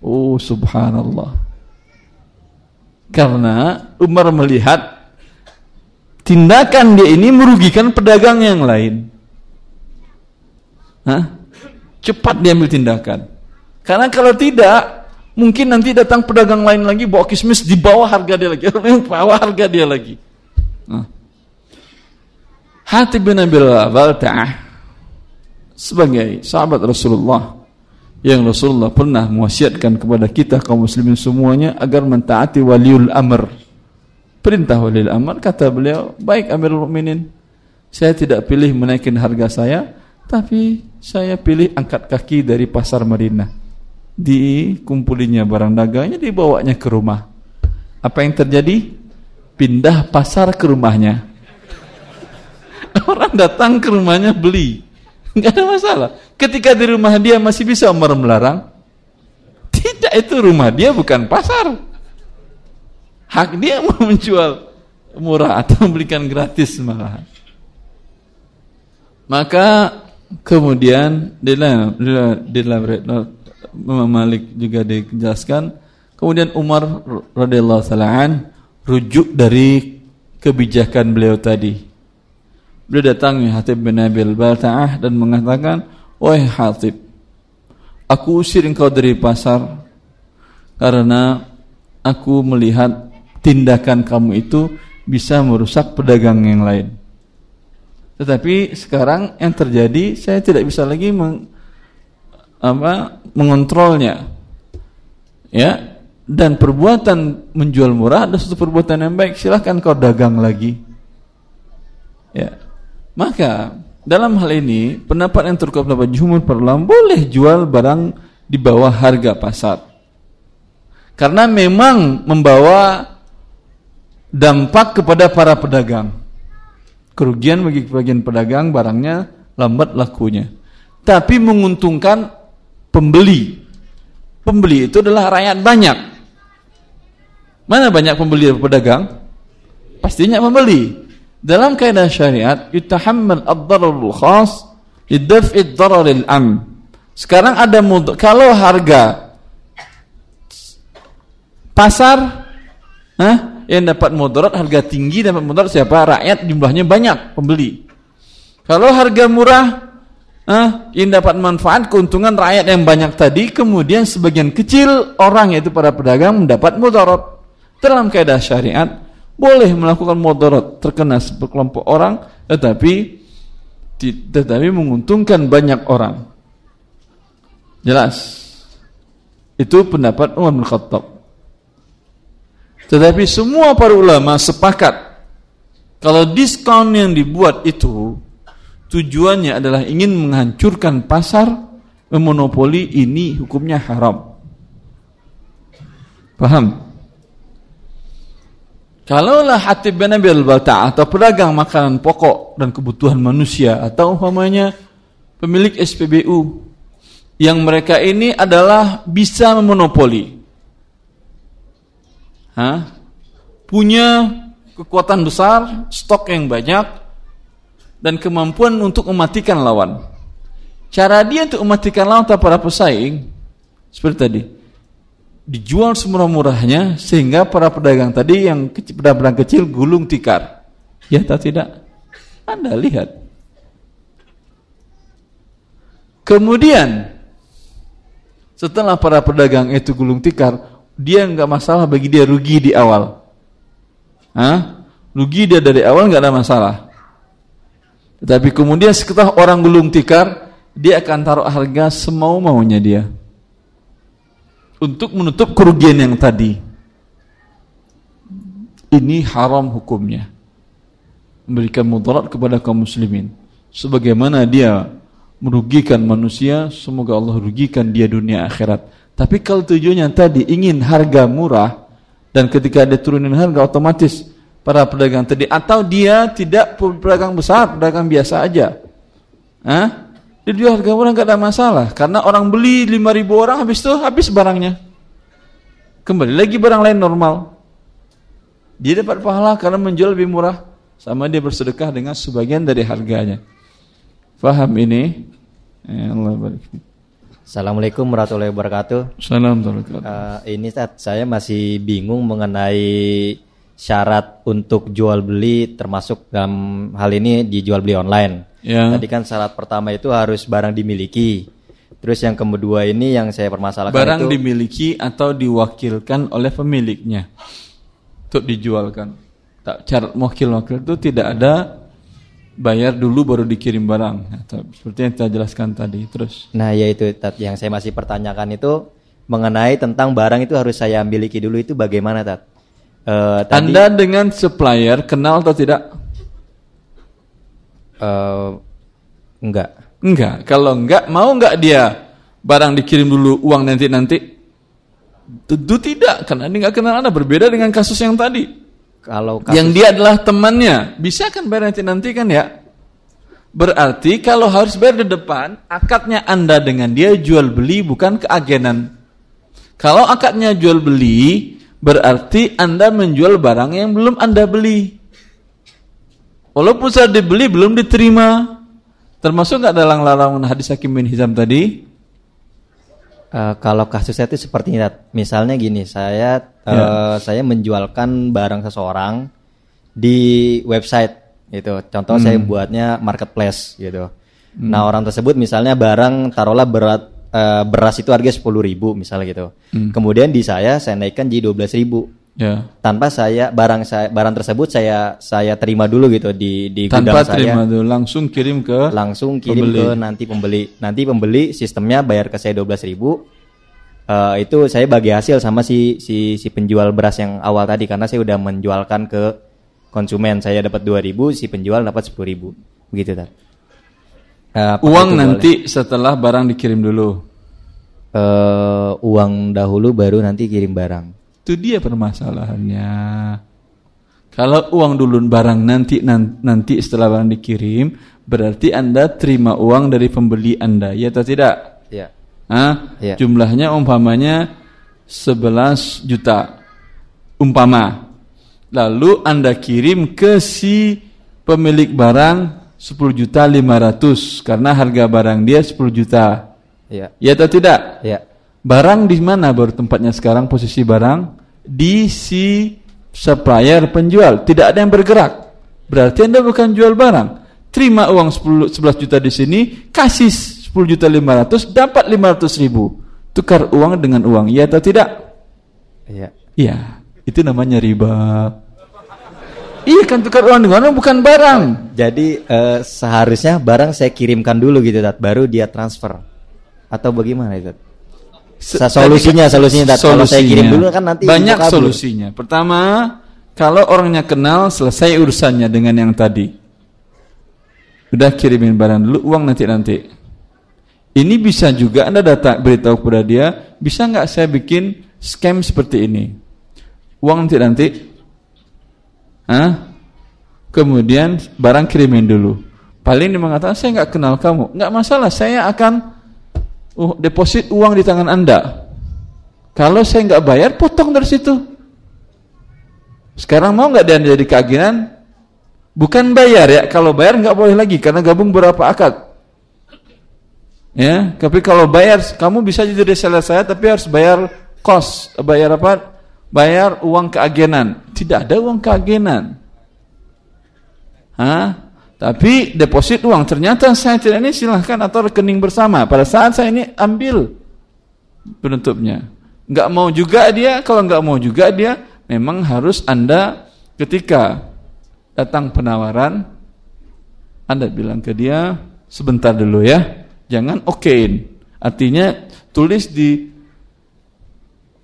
[SPEAKER 1] Oh subhanallah. Karena Umar melihat tindakan dia ini merugikan pedagang yang lain. Hah? Cepat dia ambil tindakan. Karena kalau tidak, Mungkin nanti datang pedagang lain lagi bawa kismis di bawah harga dia lagi, bawah harga dia lagi. Nah. Hatib bin Abil Balta'ah sebagai sahabat Rasulullah yang Rasulullah pernah mewasiatkan kepada kita kaum muslimin semuanya agar mentaati waliul amr. Perintah waliul amr kata beliau, "Baik Amirul Mukminin, saya tidak pilih menaikkan harga saya, tapi saya pilih angkat kaki dari pasar Madinah." dikumpulinya barang dagangnya dibawanya ke rumah. Apa yang terjadi? Pindah pasar ke rumahnya. Orang datang ke rumahnya beli. Nggak ada masalah. Ketika di rumah dia masih bisa Umar melarang tidak itu rumah dia bukan pasar. Hak dia mau menjual murah atau memberikan gratis malah. Maka kemudian di dalam di dalam Malik juga dijelaskan. Kemudian Umar radhiyallahu taala rujuk dari kebijakan beliau tadi. Beliau datang ke Hatib bin Abil Balta'ah dan mengatakan, "Wahai Hatib, aku usir engkau dari pasar karena aku melihat tindakan kamu itu bisa merusak pedagang yang lain." Tetapi sekarang yang terjadi saya tidak bisa lagi meng apa mengontrolnya. Ya dan perbuatan menjual murah adalah suatu perbuatan yang baik. Silahkan kau dagang lagi. Ya. Maka dalam hal ini pendapat yang terkuat pendapat jumhur perlam boleh jual barang di bawah harga pasar. Karena memang membawa dampak kepada para pedagang kerugian bagi bagian pedagang barangnya lambat lakunya tapi menguntungkan pembeli. Pembeli itu adalah rakyat banyak. Mana banyak pembeli dan pedagang? Pastinya pembeli. Dalam kaidah syariat, yutahammal ad-dararul khas lidaf'i ad-dararil am. Sekarang ada kalau harga pasar Hah? Yang dapat mudarat harga tinggi dapat mudarat siapa? Rakyat jumlahnya banyak pembeli. Kalau harga murah eh, yang dapat manfaat keuntungan rakyat yang banyak tadi kemudian sebagian kecil orang yaitu para pedagang mendapat mudarat dalam kaidah syariat boleh melakukan mudarat terkena sekelompok orang tetapi tetapi menguntungkan banyak orang. Jelas. Itu pendapat Umar bin Khattab. Tetapi semua para ulama sepakat kalau diskon yang dibuat itu tujuannya adalah ingin menghancurkan pasar memonopoli ini hukumnya haram. Paham? Kalaulah hati benabil bata atau pedagang makanan pokok dan kebutuhan manusia atau umpamanya pemilik SPBU yang mereka ini adalah bisa memonopoli. Hah? Punya kekuatan besar, stok yang banyak dan kemampuan untuk mematikan lawan. Cara dia untuk mematikan lawan tanpa para pesaing seperti tadi dijual semurah-murahnya sehingga para pedagang tadi yang kecil, pedagang kecil gulung tikar. Ya atau tidak? Anda lihat. Kemudian setelah para pedagang itu gulung tikar, dia nggak masalah bagi dia rugi di awal. Hah? Rugi dia dari awal nggak ada masalah. Tetapi kemudian setelah orang gulung tikar, dia akan taruh harga semau maunya dia untuk menutup kerugian yang tadi. Ini haram hukumnya. Memberikan mudarat kepada kaum muslimin. Sebagaimana dia merugikan manusia, semoga Allah rugikan dia dunia akhirat. Tapi kalau tujuannya tadi ingin harga murah dan ketika dia turunin harga otomatis para pedagang tadi atau dia tidak pedagang besar, pedagang biasa aja. Hah? Dia jual harga murah nggak ada masalah karena orang beli 5000 orang habis itu habis barangnya. Kembali lagi barang lain normal. Dia dapat pahala karena menjual lebih murah sama dia bersedekah dengan sebagian dari harganya. Faham ini? Ya Allah barik.
[SPEAKER 2] Assalamualaikum warahmatullahi wabarakatuh.
[SPEAKER 1] Salam.
[SPEAKER 2] Uh, ini saat saya masih bingung mengenai syarat untuk jual beli termasuk dalam hal ini dijual beli online. Ya. Tadi kan syarat pertama itu harus barang dimiliki. Terus yang kedua ini yang saya permasalahkan
[SPEAKER 1] barang itu dimiliki atau diwakilkan oleh pemiliknya untuk dijualkan. Tak cara wakil-wakil itu tidak ada bayar dulu baru dikirim barang. Seperti yang saya jelaskan tadi. Terus.
[SPEAKER 2] Nah, yaitu yang saya masih pertanyakan itu mengenai tentang barang itu harus saya miliki dulu itu bagaimana, Tat?
[SPEAKER 1] Uh, tadi, Anda dengan supplier kenal atau tidak?
[SPEAKER 2] Uh, enggak.
[SPEAKER 1] Enggak. Kalau enggak, mau enggak dia barang dikirim dulu uang nanti-nanti? Tentu tidak, karena ini enggak kenal Anda. Berbeda dengan kasus yang tadi. Kalau kasus... Yang dia adalah temannya, bisa kan bayar nanti-nanti kan ya? Berarti kalau harus bayar di depan, akadnya Anda dengan dia jual beli bukan keagenan. Kalau akadnya jual beli, berarti Anda menjual barang yang belum Anda beli. Walaupun sudah dibeli belum diterima. Termasuk nggak dalam larangan hadis Hakim bin Hizam tadi?
[SPEAKER 2] Uh, kalau kasusnya itu seperti ini, misalnya gini, saya uh, ya. saya menjualkan barang seseorang di website, gitu. Contoh hmm. saya buatnya marketplace, gitu. Hmm. Nah orang tersebut misalnya barang taruhlah berat uh, beras itu harga sepuluh ribu misalnya gitu. Hmm. Kemudian di saya saya naikkan jadi dua belas ribu Ya. Tanpa saya barang saya barang tersebut saya saya terima dulu gitu di di
[SPEAKER 1] Tanpa gudang terima saya. dulu langsung kirim ke
[SPEAKER 2] langsung kirim pembeli. ke nanti pembeli. Nanti pembeli sistemnya bayar ke saya 12.000. Uh, itu saya bagi hasil sama si si si penjual beras yang awal tadi karena saya udah menjualkan ke konsumen. Saya dapat 2.000, si penjual dapat 10.000. Begitu tadi.
[SPEAKER 1] Uh, uang nanti boleh? setelah barang dikirim dulu.
[SPEAKER 2] Uh, uang dahulu baru nanti kirim barang.
[SPEAKER 1] Itu dia permasalahannya. Kalau uang dulu barang nanti nanti setelah barang dikirim, berarti Anda terima uang dari pembeli Anda, ya atau tidak?
[SPEAKER 2] Ya.
[SPEAKER 1] Hah? ya. Jumlahnya umpamanya 11 juta. Umpama. Lalu Anda kirim ke si pemilik barang 10 juta 500 karena harga barang dia 10 juta. Ya. Ya atau tidak?
[SPEAKER 2] Ya.
[SPEAKER 1] Barang di mana baru tempatnya sekarang posisi barang? Di si supplier penjual. Tidak ada yang bergerak. Berarti Anda bukan jual barang. Terima uang 10, 11 juta di sini, kasih 10 juta 500, dapat 500 ribu. Tukar uang dengan uang. Iya atau tidak?
[SPEAKER 2] Iya.
[SPEAKER 1] Iya. Itu namanya riba. Iya kan tukar uang dengan uang bukan barang.
[SPEAKER 2] Jadi eh, seharusnya barang saya kirimkan dulu gitu Tat, baru dia transfer. Atau bagaimana itu? Sa- Solusinya, solusinya Tat. Kalau saya kirim dulu kan nanti
[SPEAKER 1] banyak solusinya. Pertama, kalau orangnya kenal selesai urusannya dengan yang tadi. Udah kirimin barang dulu, uang nanti nanti. Ini bisa juga Anda datang beritahu kepada dia, bisa nggak saya bikin scam seperti ini? Uang nanti nanti. Hah? Kemudian barang kirimin dulu. Paling dia mengatakan saya nggak kenal kamu, nggak masalah, saya akan uh, deposit uang di tangan Anda. Kalau saya nggak bayar, potong dari situ. Sekarang mau nggak dia jadi keaginan? Bukan bayar ya, kalau bayar nggak boleh lagi karena gabung berapa akad. Ya, tapi kalau bayar, kamu bisa jadi reseller saya, tapi harus bayar kos, bayar apa? Bayar uang keagenan. Tidak ada uang keagenan. Hah? Tapi deposit uang ternyata saya tidak ini silahkan atau rekening bersama. Pada saat saya ini ambil penutupnya. Nggak mau juga dia, kalau nggak mau juga dia, memang harus anda ketika datang penawaran, anda bilang ke dia sebentar dulu ya, jangan okein. Artinya tulis di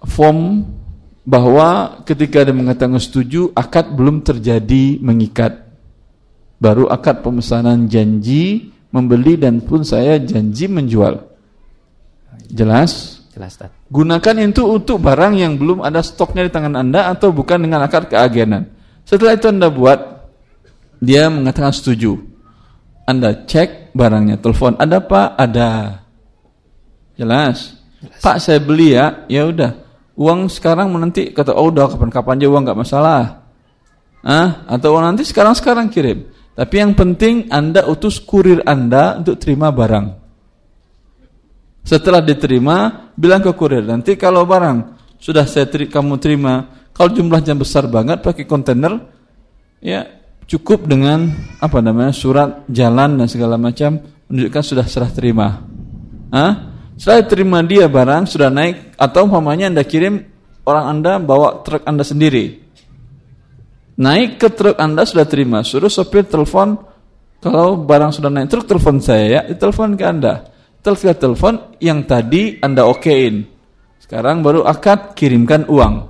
[SPEAKER 1] form bahwa ketika dia mengatakan setuju, akad belum terjadi mengikat baru akad pemesanan janji membeli dan pun saya janji menjual. Jelas?
[SPEAKER 2] Jelas Tat.
[SPEAKER 1] Gunakan itu untuk barang yang belum ada stoknya di tangan Anda atau bukan dengan akad keagenan. Setelah itu Anda buat, dia mengatakan setuju. Anda cek barangnya, telepon, ada Pak? Ada. Jelas? Pak saya beli ya, ya udah. Uang sekarang nanti kata oh udah kapan-kapan aja uang nggak masalah. Ah, atau uang nanti sekarang-sekarang kirim. Tapi yang penting Anda utus kurir Anda untuk terima barang. Setelah diterima, bilang ke kurir, nanti kalau barang sudah saya teri kamu terima, kalau jumlahnya besar banget pakai kontainer, ya cukup dengan apa namanya surat jalan dan segala macam menunjukkan sudah serah terima. Hah? Setelah terima dia barang sudah naik atau umpamanya Anda kirim orang Anda bawa truk Anda sendiri. Naik ke truk Anda sudah terima, suruh sopir telepon kalau barang sudah naik truk telepon saya ya, ditelepon ke Anda. Telepon telepon yang tadi Anda okein. Sekarang baru akad kirimkan uang.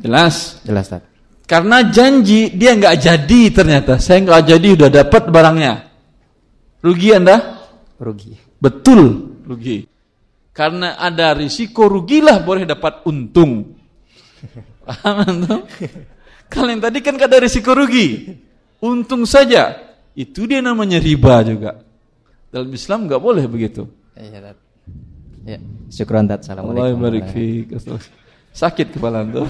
[SPEAKER 1] Jelas?
[SPEAKER 2] Jelas Tat.
[SPEAKER 1] Karena janji dia nggak jadi ternyata. Saya nggak jadi udah dapat barangnya. Rugi Anda?
[SPEAKER 2] Rugi.
[SPEAKER 1] Betul rugi. Karena ada risiko rugilah boleh dapat untung. Paham antum? Kalau yang tadi kan gak ada risiko rugi. Untung saja. Itu dia namanya riba juga. Dalam Islam nggak boleh begitu.
[SPEAKER 2] Iya. Ya, syukran Tat. Assalamualaikum.
[SPEAKER 1] Allah barik. Sakit kepala antum.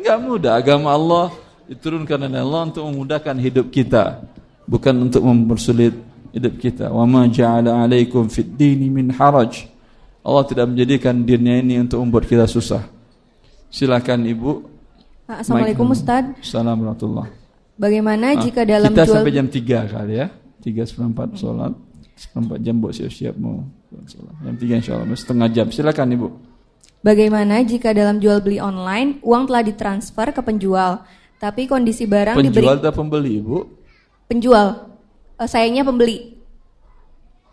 [SPEAKER 1] Enggak mudah agama Allah diturunkan oleh Allah untuk memudahkan hidup kita, bukan untuk mempersulit hidup kita. Wa ma ja'ala 'alaikum fid dini min haraj. Allah tidak menjadikan dinnya ini untuk membuat kita susah. Silakan Ibu.
[SPEAKER 5] Pak, Assalamualaikum Ustaz.
[SPEAKER 1] Assalamualaikum.
[SPEAKER 5] Bagaimana
[SPEAKER 1] Ah,
[SPEAKER 5] jika dalam
[SPEAKER 1] kita
[SPEAKER 5] jual
[SPEAKER 1] sampai jam 3 kali ya. 3 seperempat sholat. Seperempat jam buat siap-siap mau sholat. Jam 3 insya Allah. Setengah jam. Silakan Ibu.
[SPEAKER 5] Bagaimana jika dalam jual beli online uang telah ditransfer ke penjual, tapi kondisi barang diberi
[SPEAKER 1] Penjual atau pembeli Ibu?
[SPEAKER 5] penjual, Eh, sayangnya pembeli,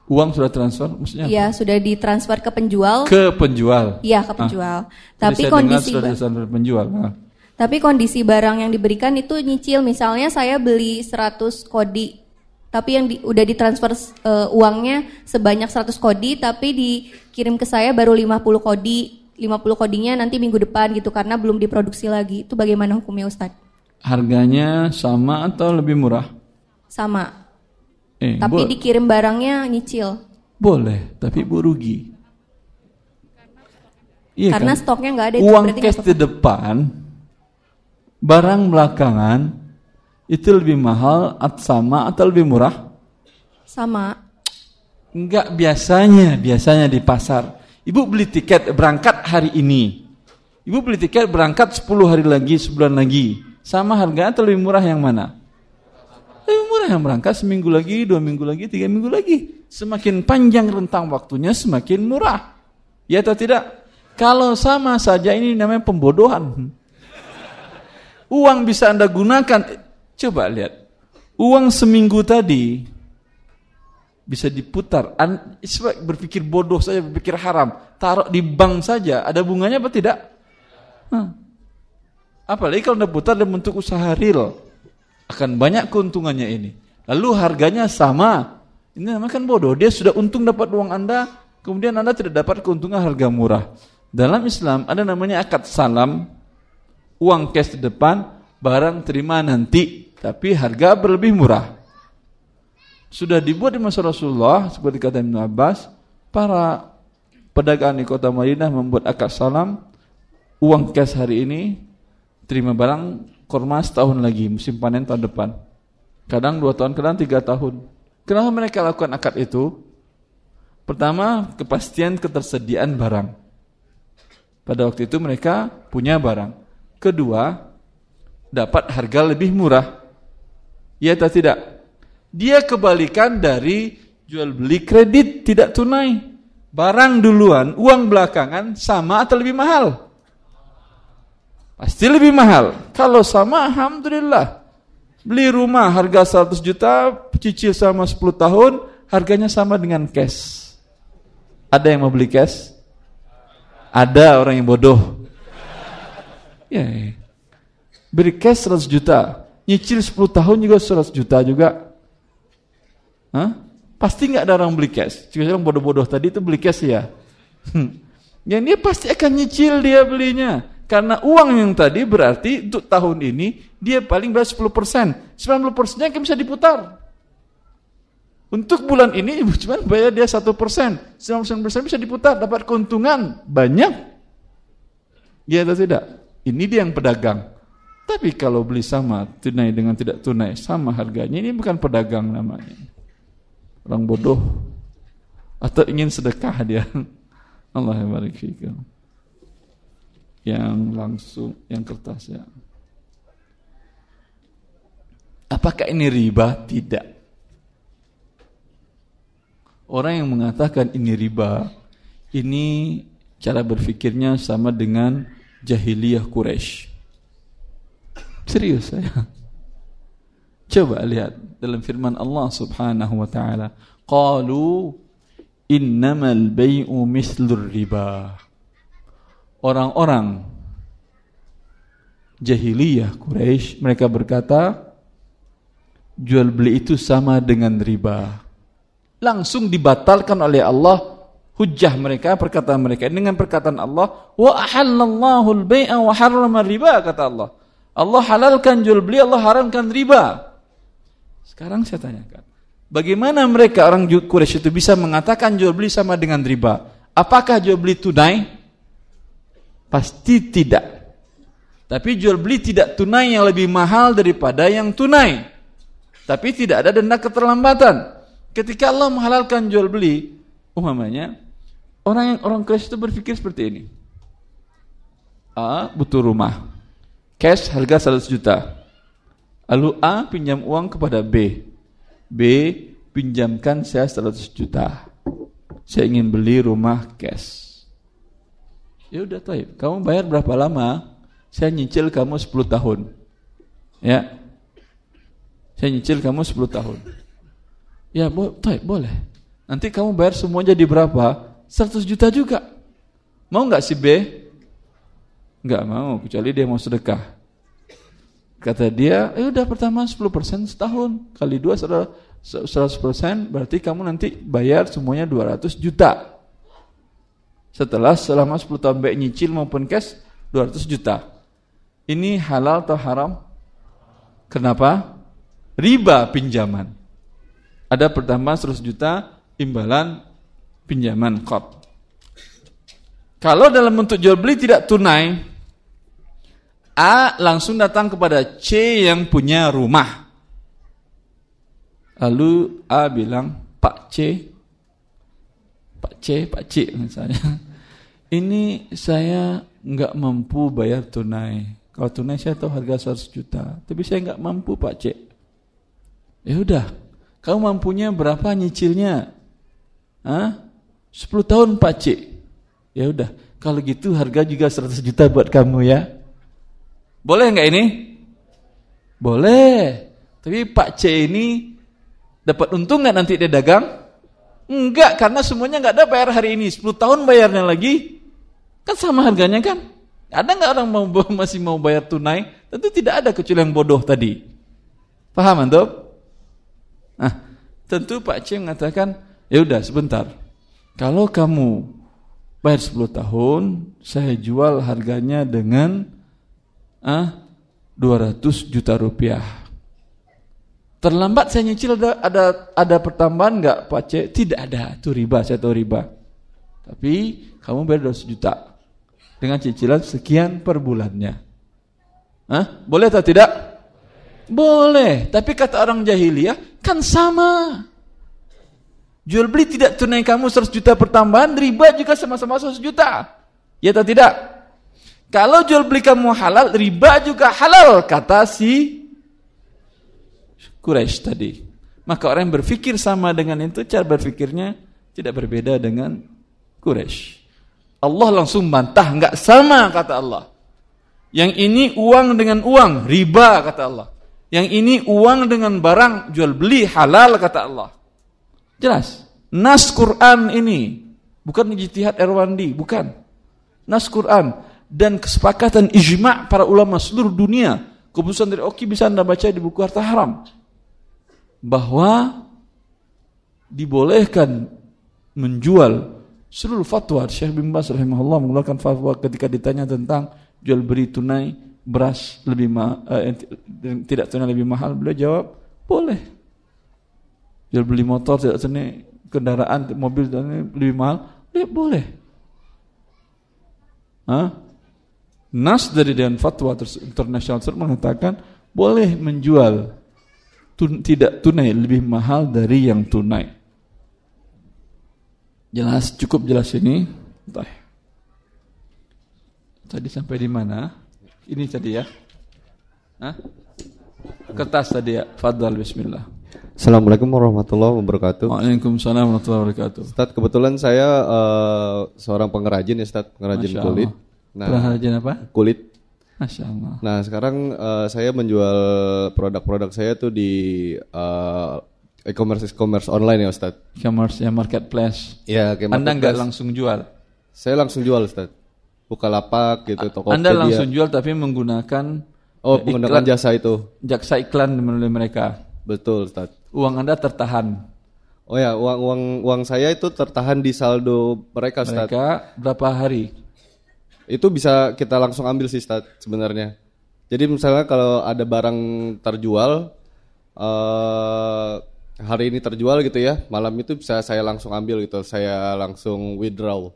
[SPEAKER 1] Uang sudah transfer maksudnya?
[SPEAKER 5] ya sudah ditransfer ke penjual,
[SPEAKER 1] Ke penjual.
[SPEAKER 5] iya ke penjual, tapi
[SPEAKER 1] Jadi saya
[SPEAKER 5] kondisi
[SPEAKER 1] sudah ditransfer penjual. Nah,
[SPEAKER 5] tapi kondisi barang yang diberikan itu nyicil, misalnya saya beli 100 kodi, tapi yang di- udah ditransfer eh, uangnya sebanyak 100 kodi, tapi dikirim ke saya baru 50 kodi, 50 kodinya nanti minggu depan gitu karena belum diproduksi lagi. Itu bagaimana hukumnya Ustadz?
[SPEAKER 1] harganya sama atau lebih murah?
[SPEAKER 5] Sama.
[SPEAKER 1] Eh,
[SPEAKER 5] Tapi
[SPEAKER 1] bo-
[SPEAKER 5] dikirim barangnya nyicil.
[SPEAKER 1] boleh, tapi Ibu rugi. Iya
[SPEAKER 5] karena
[SPEAKER 1] kan?
[SPEAKER 5] stoknya nggak ada itu
[SPEAKER 1] Uang
[SPEAKER 5] berarti
[SPEAKER 1] cash di depan, barang belakangan itu lebih mahal atau sama atau lebih murah?
[SPEAKER 5] sama.
[SPEAKER 1] Enggak biasanya, biasanya di pasar. Ibu beli tiket berangkat hari ini. Ibu beli tiket berangkat 10 hari lagi, sebulan lagi. Sama harga atau lebih murah yang mana? Lebih murah yang berangkat seminggu lagi, dua minggu lagi, tiga minggu lagi. Semakin panjang rentang waktunya, semakin murah. Ya atau tidak? Kalau sama saja ini namanya pembodohan. Uang bisa Anda gunakan. Coba lihat. Uang seminggu tadi bisa diputar. Berpikir bodoh saja, berpikir haram. Taruh di bank saja, ada bunganya apa tidak? Hah. Apalagi kalau Anda putar dalam bentuk usaha real. Akan banyak keuntungannya ini. Lalu harganya sama. Ini namanya kan bodoh. Dia sudah untung dapat uang Anda, kemudian Anda tidak dapat keuntungan harga murah. Dalam Islam ada namanya akad salam, uang cash di depan, barang terima nanti, tapi harga berlebih murah sudah dibuat di masa Rasulullah seperti kata Ibn Abbas para pedagang di kota Madinah membuat akad salam uang cash hari ini terima barang korma setahun lagi musim panen tahun depan. Kadang dua tahun kadang tiga tahun. Kenapa mereka lakukan akad itu? Pertama kepastian ketersediaan barang. Pada waktu itu mereka punya barang. Kedua dapat harga lebih murah. Ya atau tidak? Dia kebalikan dari jual beli kredit tidak tunai. Barang duluan, uang belakangan sama atau lebih mahal? Pasti lebih mahal. Kalau sama, Alhamdulillah. Beli rumah harga 100 juta, cicil sama 10 tahun, harganya sama dengan cash. Ada yang mau beli cash? Ada orang yang bodoh. Ya, ya. Beri cash 100 juta, nyicil 10 tahun juga 100 juta juga. Hah? Pasti nggak ada orang beli cash. Jika orang bodoh-bodoh tadi itu beli cash ya. Hmm. Yang dia pasti akan nyicil dia belinya. Karena uang yang tadi berarti untuk tahun ini dia paling berat 10%. 90% nya bisa diputar. Untuk bulan ini cuma bayar dia 1%. 99% bisa diputar, dapat keuntungan banyak. Ya atau tidak? Ini dia yang pedagang. Tapi kalau beli sama tunai dengan tidak tunai sama harganya ini bukan pedagang namanya orang bodoh atau ingin sedekah dia Allah yang barik yang langsung yang kertas ya. Apakah ini riba? Tidak. Orang yang mengatakan ini riba ini cara berfikirnya sama dengan jahiliyah Quraisy. Serius saya Coba lihat dalam firman Allah Subhanahu wa taala, qalu innamal bai'u mislur riba. Orang-orang jahiliyah Quraisy mereka berkata jual beli itu sama dengan riba. Langsung dibatalkan oleh Allah hujah mereka perkataan mereka dengan perkataan Allah wa ahallallahu al-bai'a wa harrama riba kata Allah. Allah halalkan jual beli, Allah haramkan riba. Sekarang saya tanyakan, bagaimana mereka orang Quraisy itu bisa mengatakan jual beli sama dengan riba? Apakah jual beli tunai? Pasti tidak. Tapi jual beli tidak tunai yang lebih mahal daripada yang tunai. Tapi tidak ada denda keterlambatan. Ketika Allah menghalalkan jual beli, umpamanya orang yang orang Quraisy itu berpikir seperti ini. A butuh rumah. Cash harga 100 juta. Lalu A pinjam uang kepada B. B pinjamkan saya 100 juta. Saya ingin beli rumah cash. Ya udah taib. Kamu bayar berapa lama? Saya nyicil kamu 10 tahun. Ya. Saya nyicil kamu 10 tahun. Ya, bo taib, boleh. Nanti kamu bayar semua jadi berapa? 100 juta juga. Mau nggak si B? Nggak mau, kecuali dia mau sedekah. Kata dia, eh udah pertama 10% setahun, kali dua 100% berarti kamu nanti bayar semuanya 200 juta. Setelah selama 10 tahun baik nyicil maupun cash 200 juta. Ini halal atau haram? Kenapa? Riba pinjaman. Ada pertama 100 juta imbalan pinjaman kot. Kalau dalam bentuk jual beli tidak tunai, A langsung datang kepada C yang punya rumah. Lalu A bilang, Pak C, Pak C, Pak C misalnya, ini saya nggak mampu bayar tunai. Kalau tunai saya tahu harga 100 juta, tapi saya nggak mampu Pak C. Ya udah, kamu mampunya berapa nyicilnya? Hah? 10 tahun Pak C. Ya udah, kalau gitu harga juga 100 juta buat kamu ya. Boleh nggak ini? Boleh. Tapi Pak C ini dapat untung nggak nanti dia dagang? Enggak, karena semuanya nggak ada bayar hari ini. 10 tahun bayarnya lagi. Kan sama harganya kan? Ada nggak orang mau masih mau bayar tunai? Tentu tidak ada kecuali yang bodoh tadi. Paham antum? Nah, tentu Pak C mengatakan, ya udah sebentar. Kalau kamu bayar 10 tahun, saya jual harganya dengan ah 200 juta rupiah. Terlambat saya nyicil ada ada, ada pertambahan nggak Pak C? Tidak ada, itu riba, saya tahu riba. Tapi kamu bayar 200 juta dengan cicilan sekian per bulannya. Hah? Boleh atau tidak? Boleh, tapi kata orang jahiliyah kan sama. Jual beli tidak tunai kamu 100 juta pertambahan, riba juga sama-sama 100 juta. Ya atau tidak? Kalau jual beli kamu halal, riba juga halal, kata si Quraisy tadi. Maka orang yang berpikir sama dengan itu, cara berpikirnya tidak berbeda dengan Quraisy. Allah langsung bantah, enggak sama kata Allah. Yang ini uang dengan uang, riba kata Allah. Yang ini uang dengan barang jual beli halal kata Allah. Jelas. Nas Quran ini bukan ijtihad Erwandi, bukan. Nas Quran dan kesepakatan ijma' para ulama seluruh dunia. Keputusan dari Oki bisa Anda baca di buku Harta Haram. Bahwa dibolehkan menjual seluruh fatwa Syekh bin Bas rahimahullah mengeluarkan fatwa ketika ditanya tentang jual beli tunai beras lebih ma eh, tidak tunai lebih mahal beliau jawab boleh jual beli motor tidak tunai kendaraan mobil dan lebih mahal boleh Hah? Nas dari Dewan Fatwa Internasional mengatakan boleh menjual tun tidak tunai lebih mahal dari yang tunai. Jelas, cukup jelas ini. Tadi sampai di mana? Ini tadi ya. Hah? Kertas tadi ya. Fadal bismillah.
[SPEAKER 6] Assalamualaikum warahmatullahi wabarakatuh.
[SPEAKER 1] Waalaikumsalam warahmatullahi wabarakatuh.
[SPEAKER 6] Ustaz, kebetulan saya uh, seorang pengrajin ya Ustaz, pengrajin kulit.
[SPEAKER 1] Nah, pengrajin apa?
[SPEAKER 6] Kulit.
[SPEAKER 1] Masya Allah.
[SPEAKER 6] Nah sekarang uh, saya menjual produk-produk saya tuh di uh, e-commerce e-commerce online ya Ustaz.
[SPEAKER 1] E-commerce ya marketplace.
[SPEAKER 6] Iya,
[SPEAKER 1] kayak Anda nggak langsung jual?
[SPEAKER 6] Saya langsung jual Ustaz. Buka lapak gitu, toko
[SPEAKER 1] Anda langsung jual tapi menggunakan
[SPEAKER 6] Oh, menggunakan iklan, jasa itu.
[SPEAKER 1] Jaksa iklan melalui mereka.
[SPEAKER 6] Betul, Ustaz.
[SPEAKER 1] Uang Anda tertahan.
[SPEAKER 6] Oh ya, uang uang uang saya itu tertahan di saldo mereka, Ustaz.
[SPEAKER 1] Mereka berapa hari?
[SPEAKER 6] Itu bisa kita langsung ambil sih Stat sebenarnya. Jadi misalnya kalau ada barang terjual uh, hari ini terjual gitu ya, malam itu bisa saya langsung ambil gitu, saya langsung withdraw.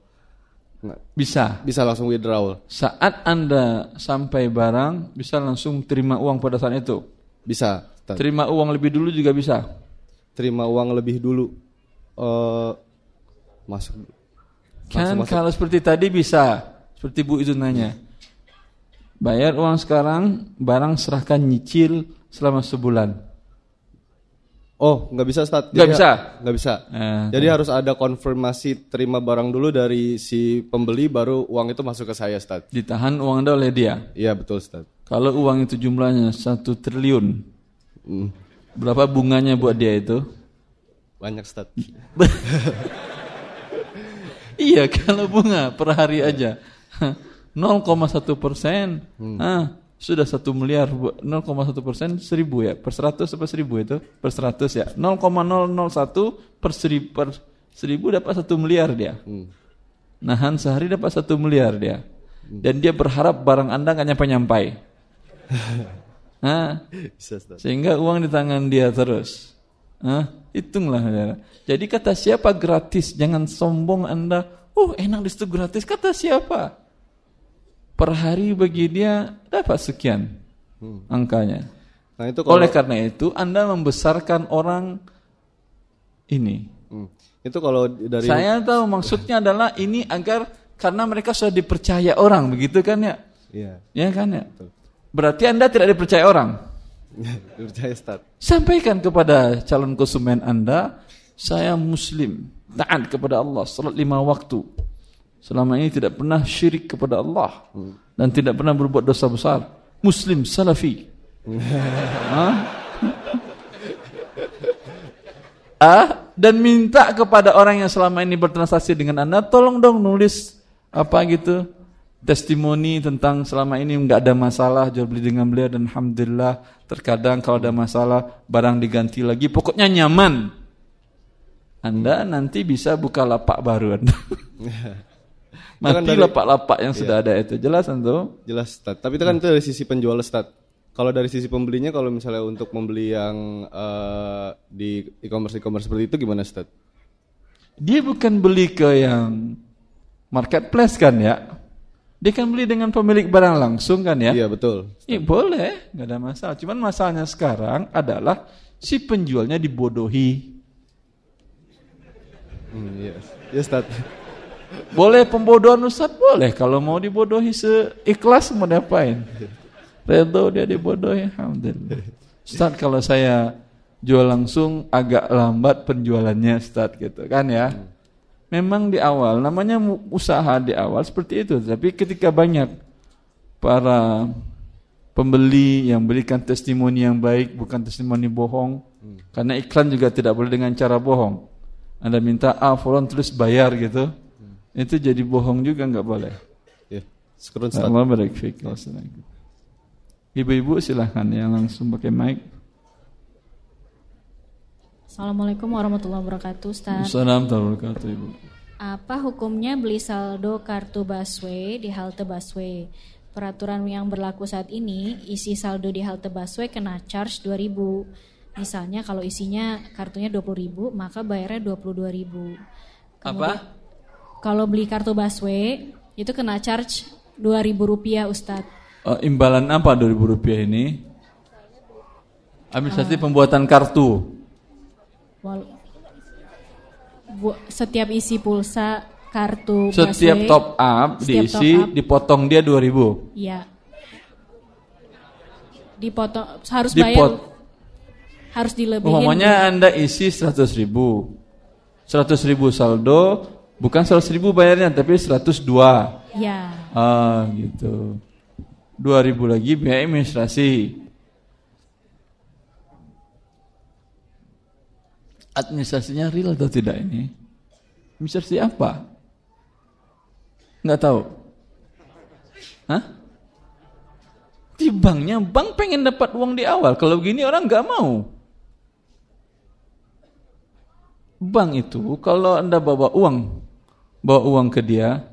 [SPEAKER 1] Bisa.
[SPEAKER 6] Bisa langsung withdraw.
[SPEAKER 1] Saat Anda sampai barang, bisa langsung terima uang pada saat itu?
[SPEAKER 6] Bisa.
[SPEAKER 1] Stat. Terima uang lebih dulu juga bisa?
[SPEAKER 6] Terima uang lebih dulu. Uh, masuk.
[SPEAKER 1] Kan masuk. kalau seperti tadi bisa. Seperti Bu itu nanya. Bayar uang sekarang, barang serahkan nyicil selama sebulan.
[SPEAKER 6] Oh, nggak bisa Ustaz.
[SPEAKER 1] Nggak bisa?
[SPEAKER 6] Nggak bisa. Eh, Jadi harus ada konfirmasi terima barang dulu dari si pembeli, baru uang itu masuk ke saya Ustaz.
[SPEAKER 1] Ditahan uang Anda oleh dia?
[SPEAKER 6] Iya, betul Ustaz.
[SPEAKER 1] Kalau uang itu jumlahnya satu triliun, hmm. berapa bunganya buat dia itu?
[SPEAKER 6] Banyak Ustaz.
[SPEAKER 1] iya, kalau bunga per hari aja. 0,1 persen, hmm. ah, sudah satu miliar, 0,1 persen seribu ya, per seratus apa seribu itu, per seratus ya, 0,001 per seribu, per seribu dapat satu miliar dia. Hmm. Nahan sehari dapat satu miliar dia. Hmm. Dan dia berharap barang anda nggak nyampe-nyampai. nah, sehingga uang di tangan dia terus. Ah, hitunglah. Jadi kata siapa gratis, jangan sombong anda. Oh enak di situ gratis, kata siapa? Per hari bagi dia dapat sekian hmm. angkanya. Nah, itu kalau, Oleh karena itu Anda membesarkan orang ini. Hmm.
[SPEAKER 6] Itu kalau dari
[SPEAKER 1] Saya tahu maksudnya adalah ini agar karena mereka sudah dipercaya orang, begitu kan ya? Iya. Ya kan ya? Betul. Berarti Anda tidak dipercaya orang.
[SPEAKER 6] dipercaya Ustaz.
[SPEAKER 1] Sampaikan kepada calon konsumen Anda, saya muslim, taat kepada Allah, salat lima waktu selama ini tidak pernah syirik kepada Allah dan tidak pernah berbuat dosa besar. Muslim salafi. ah? ah? dan minta kepada orang yang selama ini bertransaksi dengan Anda, tolong dong nulis apa gitu testimoni tentang selama ini nggak ada masalah jual beli dengan beliau dan alhamdulillah terkadang kalau ada masalah barang diganti lagi pokoknya nyaman anda nanti bisa buka lapak baru anda mati kan lapak-lapak yang iya. sudah ada itu jelas tentu
[SPEAKER 6] jelas Ustaz. tapi itu kan hmm. itu dari sisi penjual Ustaz kalau dari sisi pembelinya kalau misalnya untuk membeli yang uh, di e-commerce e-commerce seperti itu gimana Ustaz?
[SPEAKER 1] dia bukan beli ke yang marketplace kan ya dia kan beli dengan pemilik barang langsung kan ya?
[SPEAKER 6] Iya betul.
[SPEAKER 1] Iya boleh, nggak ada masalah. Cuman masalahnya sekarang adalah si penjualnya dibodohi.
[SPEAKER 6] Hmm, yes. Yes, Ustaz.
[SPEAKER 1] Boleh pembodohan Ustaz? Boleh. Kalau mau dibodohi seikhlas mau diapain? Redo dia dibodohi, Alhamdulillah. Ustaz kalau saya jual langsung agak lambat penjualannya Ustaz gitu kan ya. Memang di awal namanya usaha di awal seperti itu tapi ketika banyak para pembeli yang berikan testimoni yang baik bukan testimoni bohong hmm. karena iklan juga tidak boleh dengan cara bohong anda minta A follow terus bayar gitu. Itu jadi bohong juga nggak boleh
[SPEAKER 6] ya
[SPEAKER 1] Ibu-ibu silahkan yang langsung pakai mic.
[SPEAKER 3] Assalamualaikum warahmatullahi wabarakatuh, Ustaz.
[SPEAKER 1] Assalamualaikum warahmatullahi wabarakatuh, Ibu.
[SPEAKER 3] Apa hukumnya beli saldo kartu busway di halte busway? Peraturan yang berlaku saat ini, isi saldo di halte busway kena charge 2000. Misalnya kalau isinya kartunya 20.000, maka bayarnya 22.000.
[SPEAKER 1] Apa?
[SPEAKER 3] Kalau beli kartu busway itu kena charge 2.000 rupiah, Ustadz.
[SPEAKER 1] Uh, imbalan apa 2.000 rupiah ini? Administrasi uh, pembuatan kartu.
[SPEAKER 3] Setiap isi pulsa kartu
[SPEAKER 1] setiap busway, top up setiap diisi top up, dipotong dia 2000
[SPEAKER 3] iya. Dipotong harus Dipot bayar harus dilebihin.
[SPEAKER 1] Pokoknya anda isi 100 ribu. 100 ribu saldo bukan 100 ribu bayarnya tapi 102
[SPEAKER 3] ya
[SPEAKER 1] ah gitu 2000 lagi biaya administrasi administrasinya real atau tidak ini? Administrasi apa? Nggak tahu. Hah? Di banknya, bank pengen dapat uang di awal. Kalau begini orang nggak mau. Bank itu kalau anda bawa uang, bawa uang ke dia,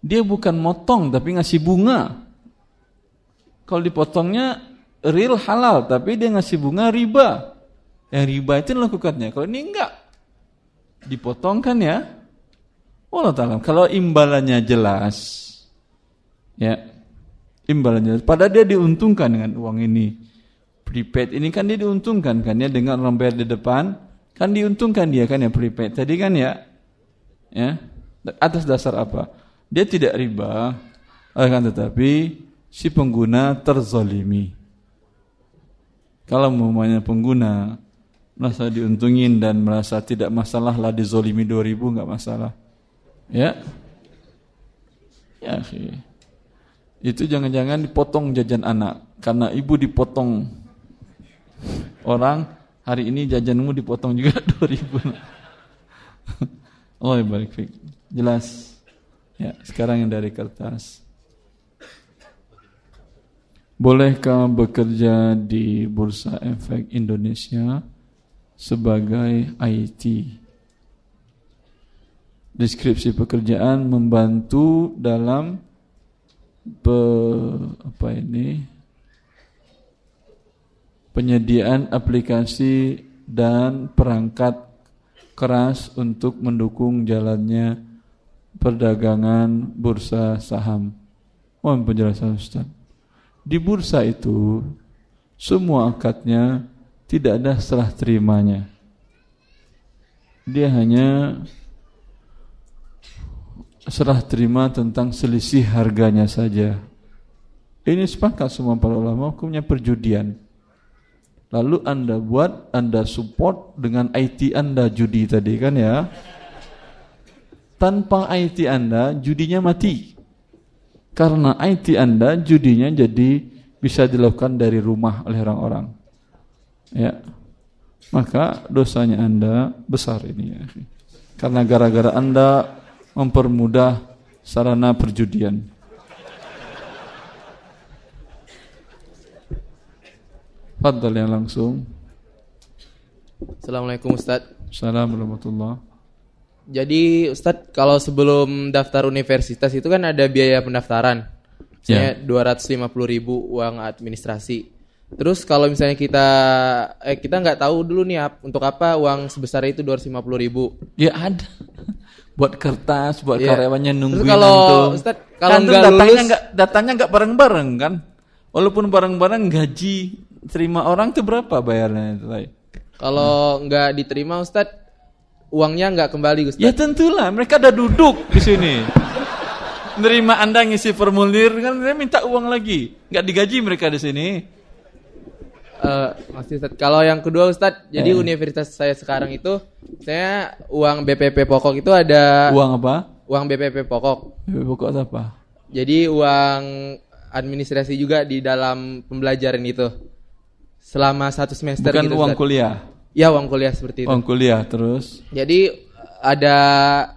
[SPEAKER 1] dia bukan motong tapi ngasih bunga. Kalau dipotongnya real halal, tapi dia ngasih bunga riba. Yang riba itu lakukannya. Kalau ini enggak. Dipotong kan ya. Allah Ta'ala. Kalau imbalannya jelas. Ya. Imbalannya jelas. Padahal dia diuntungkan dengan uang ini. Prepaid ini kan dia diuntungkan kan ya. Dengan orang bayar di depan. Kan diuntungkan dia kan ya prepaid. Tadi kan ya. Ya. Atas dasar apa? Dia tidak riba. Akan tetapi si pengguna terzolimi. Kalau umpamanya pengguna merasa diuntungin dan merasa tidak masalah lah dizolimi 2000 nggak masalah ya ya sih itu jangan-jangan dipotong jajan anak karena ibu dipotong orang hari ini jajanmu dipotong juga 2000 oh ya balik jelas ya sekarang yang dari kertas Bolehkah bekerja di Bursa Efek Indonesia? sebagai IT. Deskripsi pekerjaan membantu dalam pe, apa ini penyediaan aplikasi dan perangkat keras untuk mendukung jalannya perdagangan bursa saham. Mohon penjelasan Ustaz. Di bursa itu semua akadnya tidak ada serah terimanya. Dia hanya serah terima tentang selisih harganya saja. Ini sepakat semua para ulama hukumnya perjudian. Lalu Anda buat, Anda support dengan IT Anda judi tadi kan ya. Tanpa IT Anda, judinya mati. Karena IT Anda, judinya jadi bisa dilakukan dari rumah oleh orang-orang. Ya. Maka dosanya Anda besar ini ya. Karena gara-gara Anda mempermudah sarana perjudian. Fadal yang langsung.
[SPEAKER 7] Assalamualaikum Ustadz.
[SPEAKER 1] Assalamualaikum warahmatullahi
[SPEAKER 7] Jadi Ustadz kalau sebelum daftar universitas itu kan ada biaya pendaftaran. Misalnya
[SPEAKER 1] Ya.
[SPEAKER 7] 250 ribu uang administrasi. Terus kalau misalnya kita eh kita nggak tahu dulu nih ap- untuk apa uang sebesar itu 250 ribu.
[SPEAKER 1] Ya ada. Buat kertas, buat
[SPEAKER 7] Iya.
[SPEAKER 1] karyawannya nungguin
[SPEAKER 7] Terus kalau,
[SPEAKER 1] antum.
[SPEAKER 7] Ustaz, kalau
[SPEAKER 1] Kan
[SPEAKER 7] nggak
[SPEAKER 1] datanya
[SPEAKER 7] lulus-
[SPEAKER 1] nggak datanya nggak bareng-bareng kan? Walaupun bareng-bareng gaji terima orang tuh berapa bayarnya itu?
[SPEAKER 7] Kalau nggak diterima Ustadz uangnya nggak kembali Ustadz.
[SPEAKER 1] Ya tentulah, mereka ada duduk di sini. Nerima Anda ngisi formulir kan dia minta uang lagi. nggak digaji mereka di sini.
[SPEAKER 7] Eh, masih Ustadz. Kalau yang kedua Ustadz, jadi
[SPEAKER 1] Eh.
[SPEAKER 7] universitas saya sekarang itu saya uang BPP pokok itu ada
[SPEAKER 1] Uang apa?
[SPEAKER 7] uang BPP pokok.
[SPEAKER 1] BPP pokok apa?
[SPEAKER 7] Jadi uang administrasi juga di dalam pembelajaran itu selama satu semester
[SPEAKER 1] Bukan
[SPEAKER 7] gitu,
[SPEAKER 1] uang
[SPEAKER 7] Ustadz.
[SPEAKER 1] kuliah.
[SPEAKER 7] Ya uang kuliah seperti itu.
[SPEAKER 1] Uang kuliah terus.
[SPEAKER 7] Jadi ada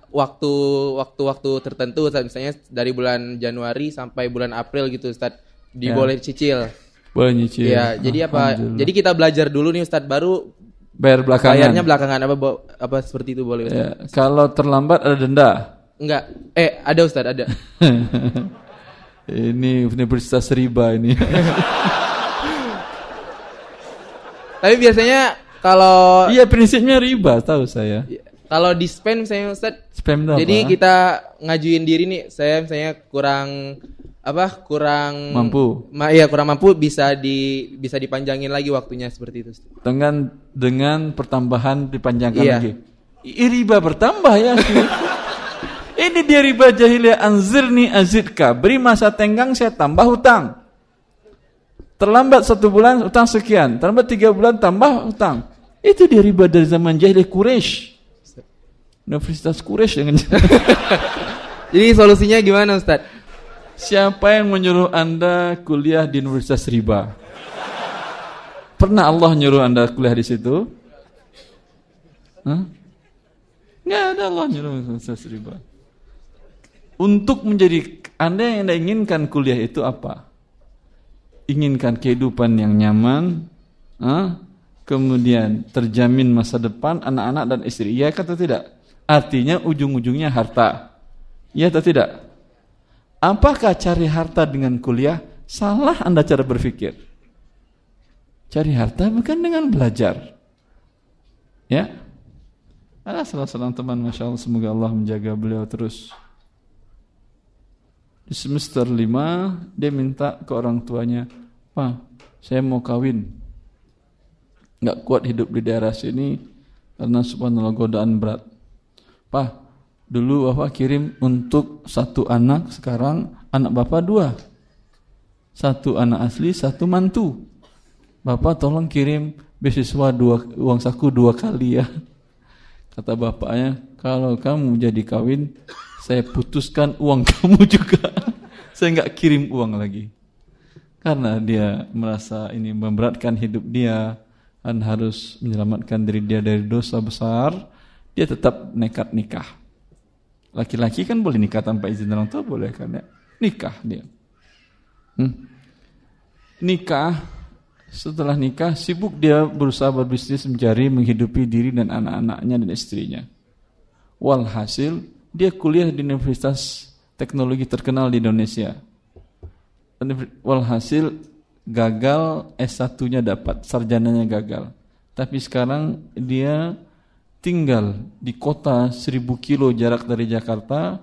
[SPEAKER 7] waktu waktu-waktu tertentu Ustadz. misalnya dari bulan Januari sampai bulan April gitu Ustadz diboleh cicil.
[SPEAKER 1] Boleh nyicil.
[SPEAKER 7] Iya, jadi apa? Jadi kita belajar dulu nih Ustadz baru
[SPEAKER 1] bayar belakangan.
[SPEAKER 7] bayarnya belakangan apa apa seperti itu boleh Ustadz?
[SPEAKER 1] Ya, kalau terlambat ada denda.
[SPEAKER 7] Enggak. Eh, ada Ustadz, ada.
[SPEAKER 1] ini universitas riba ini.
[SPEAKER 7] Tapi biasanya kalau
[SPEAKER 1] iya prinsipnya riba tahu saya.
[SPEAKER 7] kalau di spend misalnya Ustadz
[SPEAKER 1] Spam itu
[SPEAKER 7] Jadi
[SPEAKER 1] apa?
[SPEAKER 7] kita ngajuin diri nih, saya misalnya kurang apa? Kurang
[SPEAKER 1] Mampu.
[SPEAKER 7] Ma, iya, kurang mampu bisa di bisa dipanjangin lagi waktunya seperti itu. Ustaz.
[SPEAKER 1] dengan dengan pertambahan dipanjangkan
[SPEAKER 7] Iya.
[SPEAKER 1] lagi. I, riba bertambah ya. Ini dia riba jahiliyah anzirni azidka. Beri masa tenggang saya tambah hutang. Terlambat satu bulan hutang sekian. Terlambat tiga bulan tambah hutang. Itu dia riba dari zaman jahiliyah Quraisy. Universitas Quraisy dengan
[SPEAKER 7] Jadi solusinya gimana Ustadz?
[SPEAKER 1] Siapa yang menyuruh Anda kuliah di universitas riba? Pernah Allah nyuruh Anda kuliah di situ? Hah? Nggak ada Allah nyuruh universitas riba. Untuk menjadi Anda yang Anda inginkan kuliah itu apa? Inginkan kehidupan yang nyaman, hah? Kemudian terjamin masa depan anak-anak dan istri. Iya atau tidak? Artinya ujung-ujungnya harta. Iya atau tidak? Apakah cari harta dengan kuliah? Salah Anda cara berpikir. Cari harta bukan dengan belajar. Ya. Ada salah seorang teman, Masya Allah, semoga Allah menjaga beliau terus. Di semester 5, dia minta ke orang tuanya, Pak, saya mau kawin. Nggak kuat hidup di daerah sini, karena subhanallah godaan berat. Pak, dulu Bapak kirim untuk satu anak, sekarang anak Bapak dua. Satu anak asli, satu mantu. Bapak tolong kirim beasiswa dua, uang saku dua kali ya. Kata bapaknya, kalau kamu jadi kawin, saya putuskan uang kamu juga. saya nggak kirim uang lagi. Karena dia merasa ini memberatkan hidup dia dan harus menyelamatkan diri dia dari dosa besar, dia tetap nekat nikah. Laki-laki kan boleh nikah tanpa izin orang tua, boleh kan ya? Nikah dia. Hmm. Nikah, setelah nikah sibuk dia berusaha berbisnis mencari menghidupi diri dan anak-anaknya dan istrinya. Walhasil dia kuliah di universitas teknologi terkenal di Indonesia. Walhasil gagal S1-nya dapat, sarjananya gagal. Tapi sekarang dia tinggal di kota 1000 kilo jarak dari Jakarta,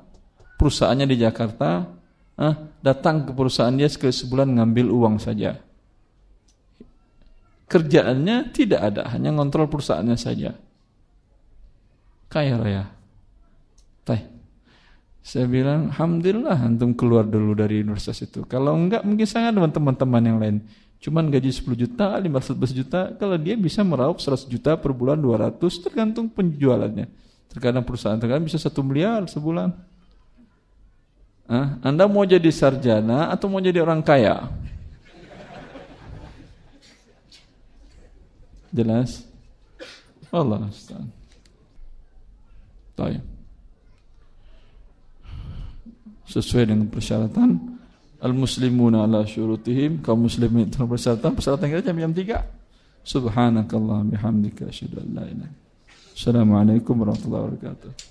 [SPEAKER 1] perusahaannya di Jakarta, ah, datang ke perusahaan dia sekali sebulan ngambil uang saja. Kerjaannya tidak ada, hanya ngontrol perusahaannya saja. Kaya raya. Teh. Saya bilang, Alhamdulillah antum keluar dulu dari universitas itu. Kalau enggak, mungkin saya ada teman-teman yang lain. Cuman gaji 10 juta, 15 juta, kalau dia bisa meraup 100 juta per bulan 200, tergantung penjualannya. Terkadang perusahaan terkadang bisa satu miliar sebulan. Hah? Anda mau jadi sarjana atau mau jadi orang kaya? Jelas? Allah Ustaz. Sesuai dengan persyaratan. Al-muslimuna ala syurutihim. Kaum muslimin dalam persyaratan. Persyaratan kita jam jam 3 Subhanakallah bihamdika asyhadu an la ilaha Assalamualaikum warahmatullahi wabarakatuh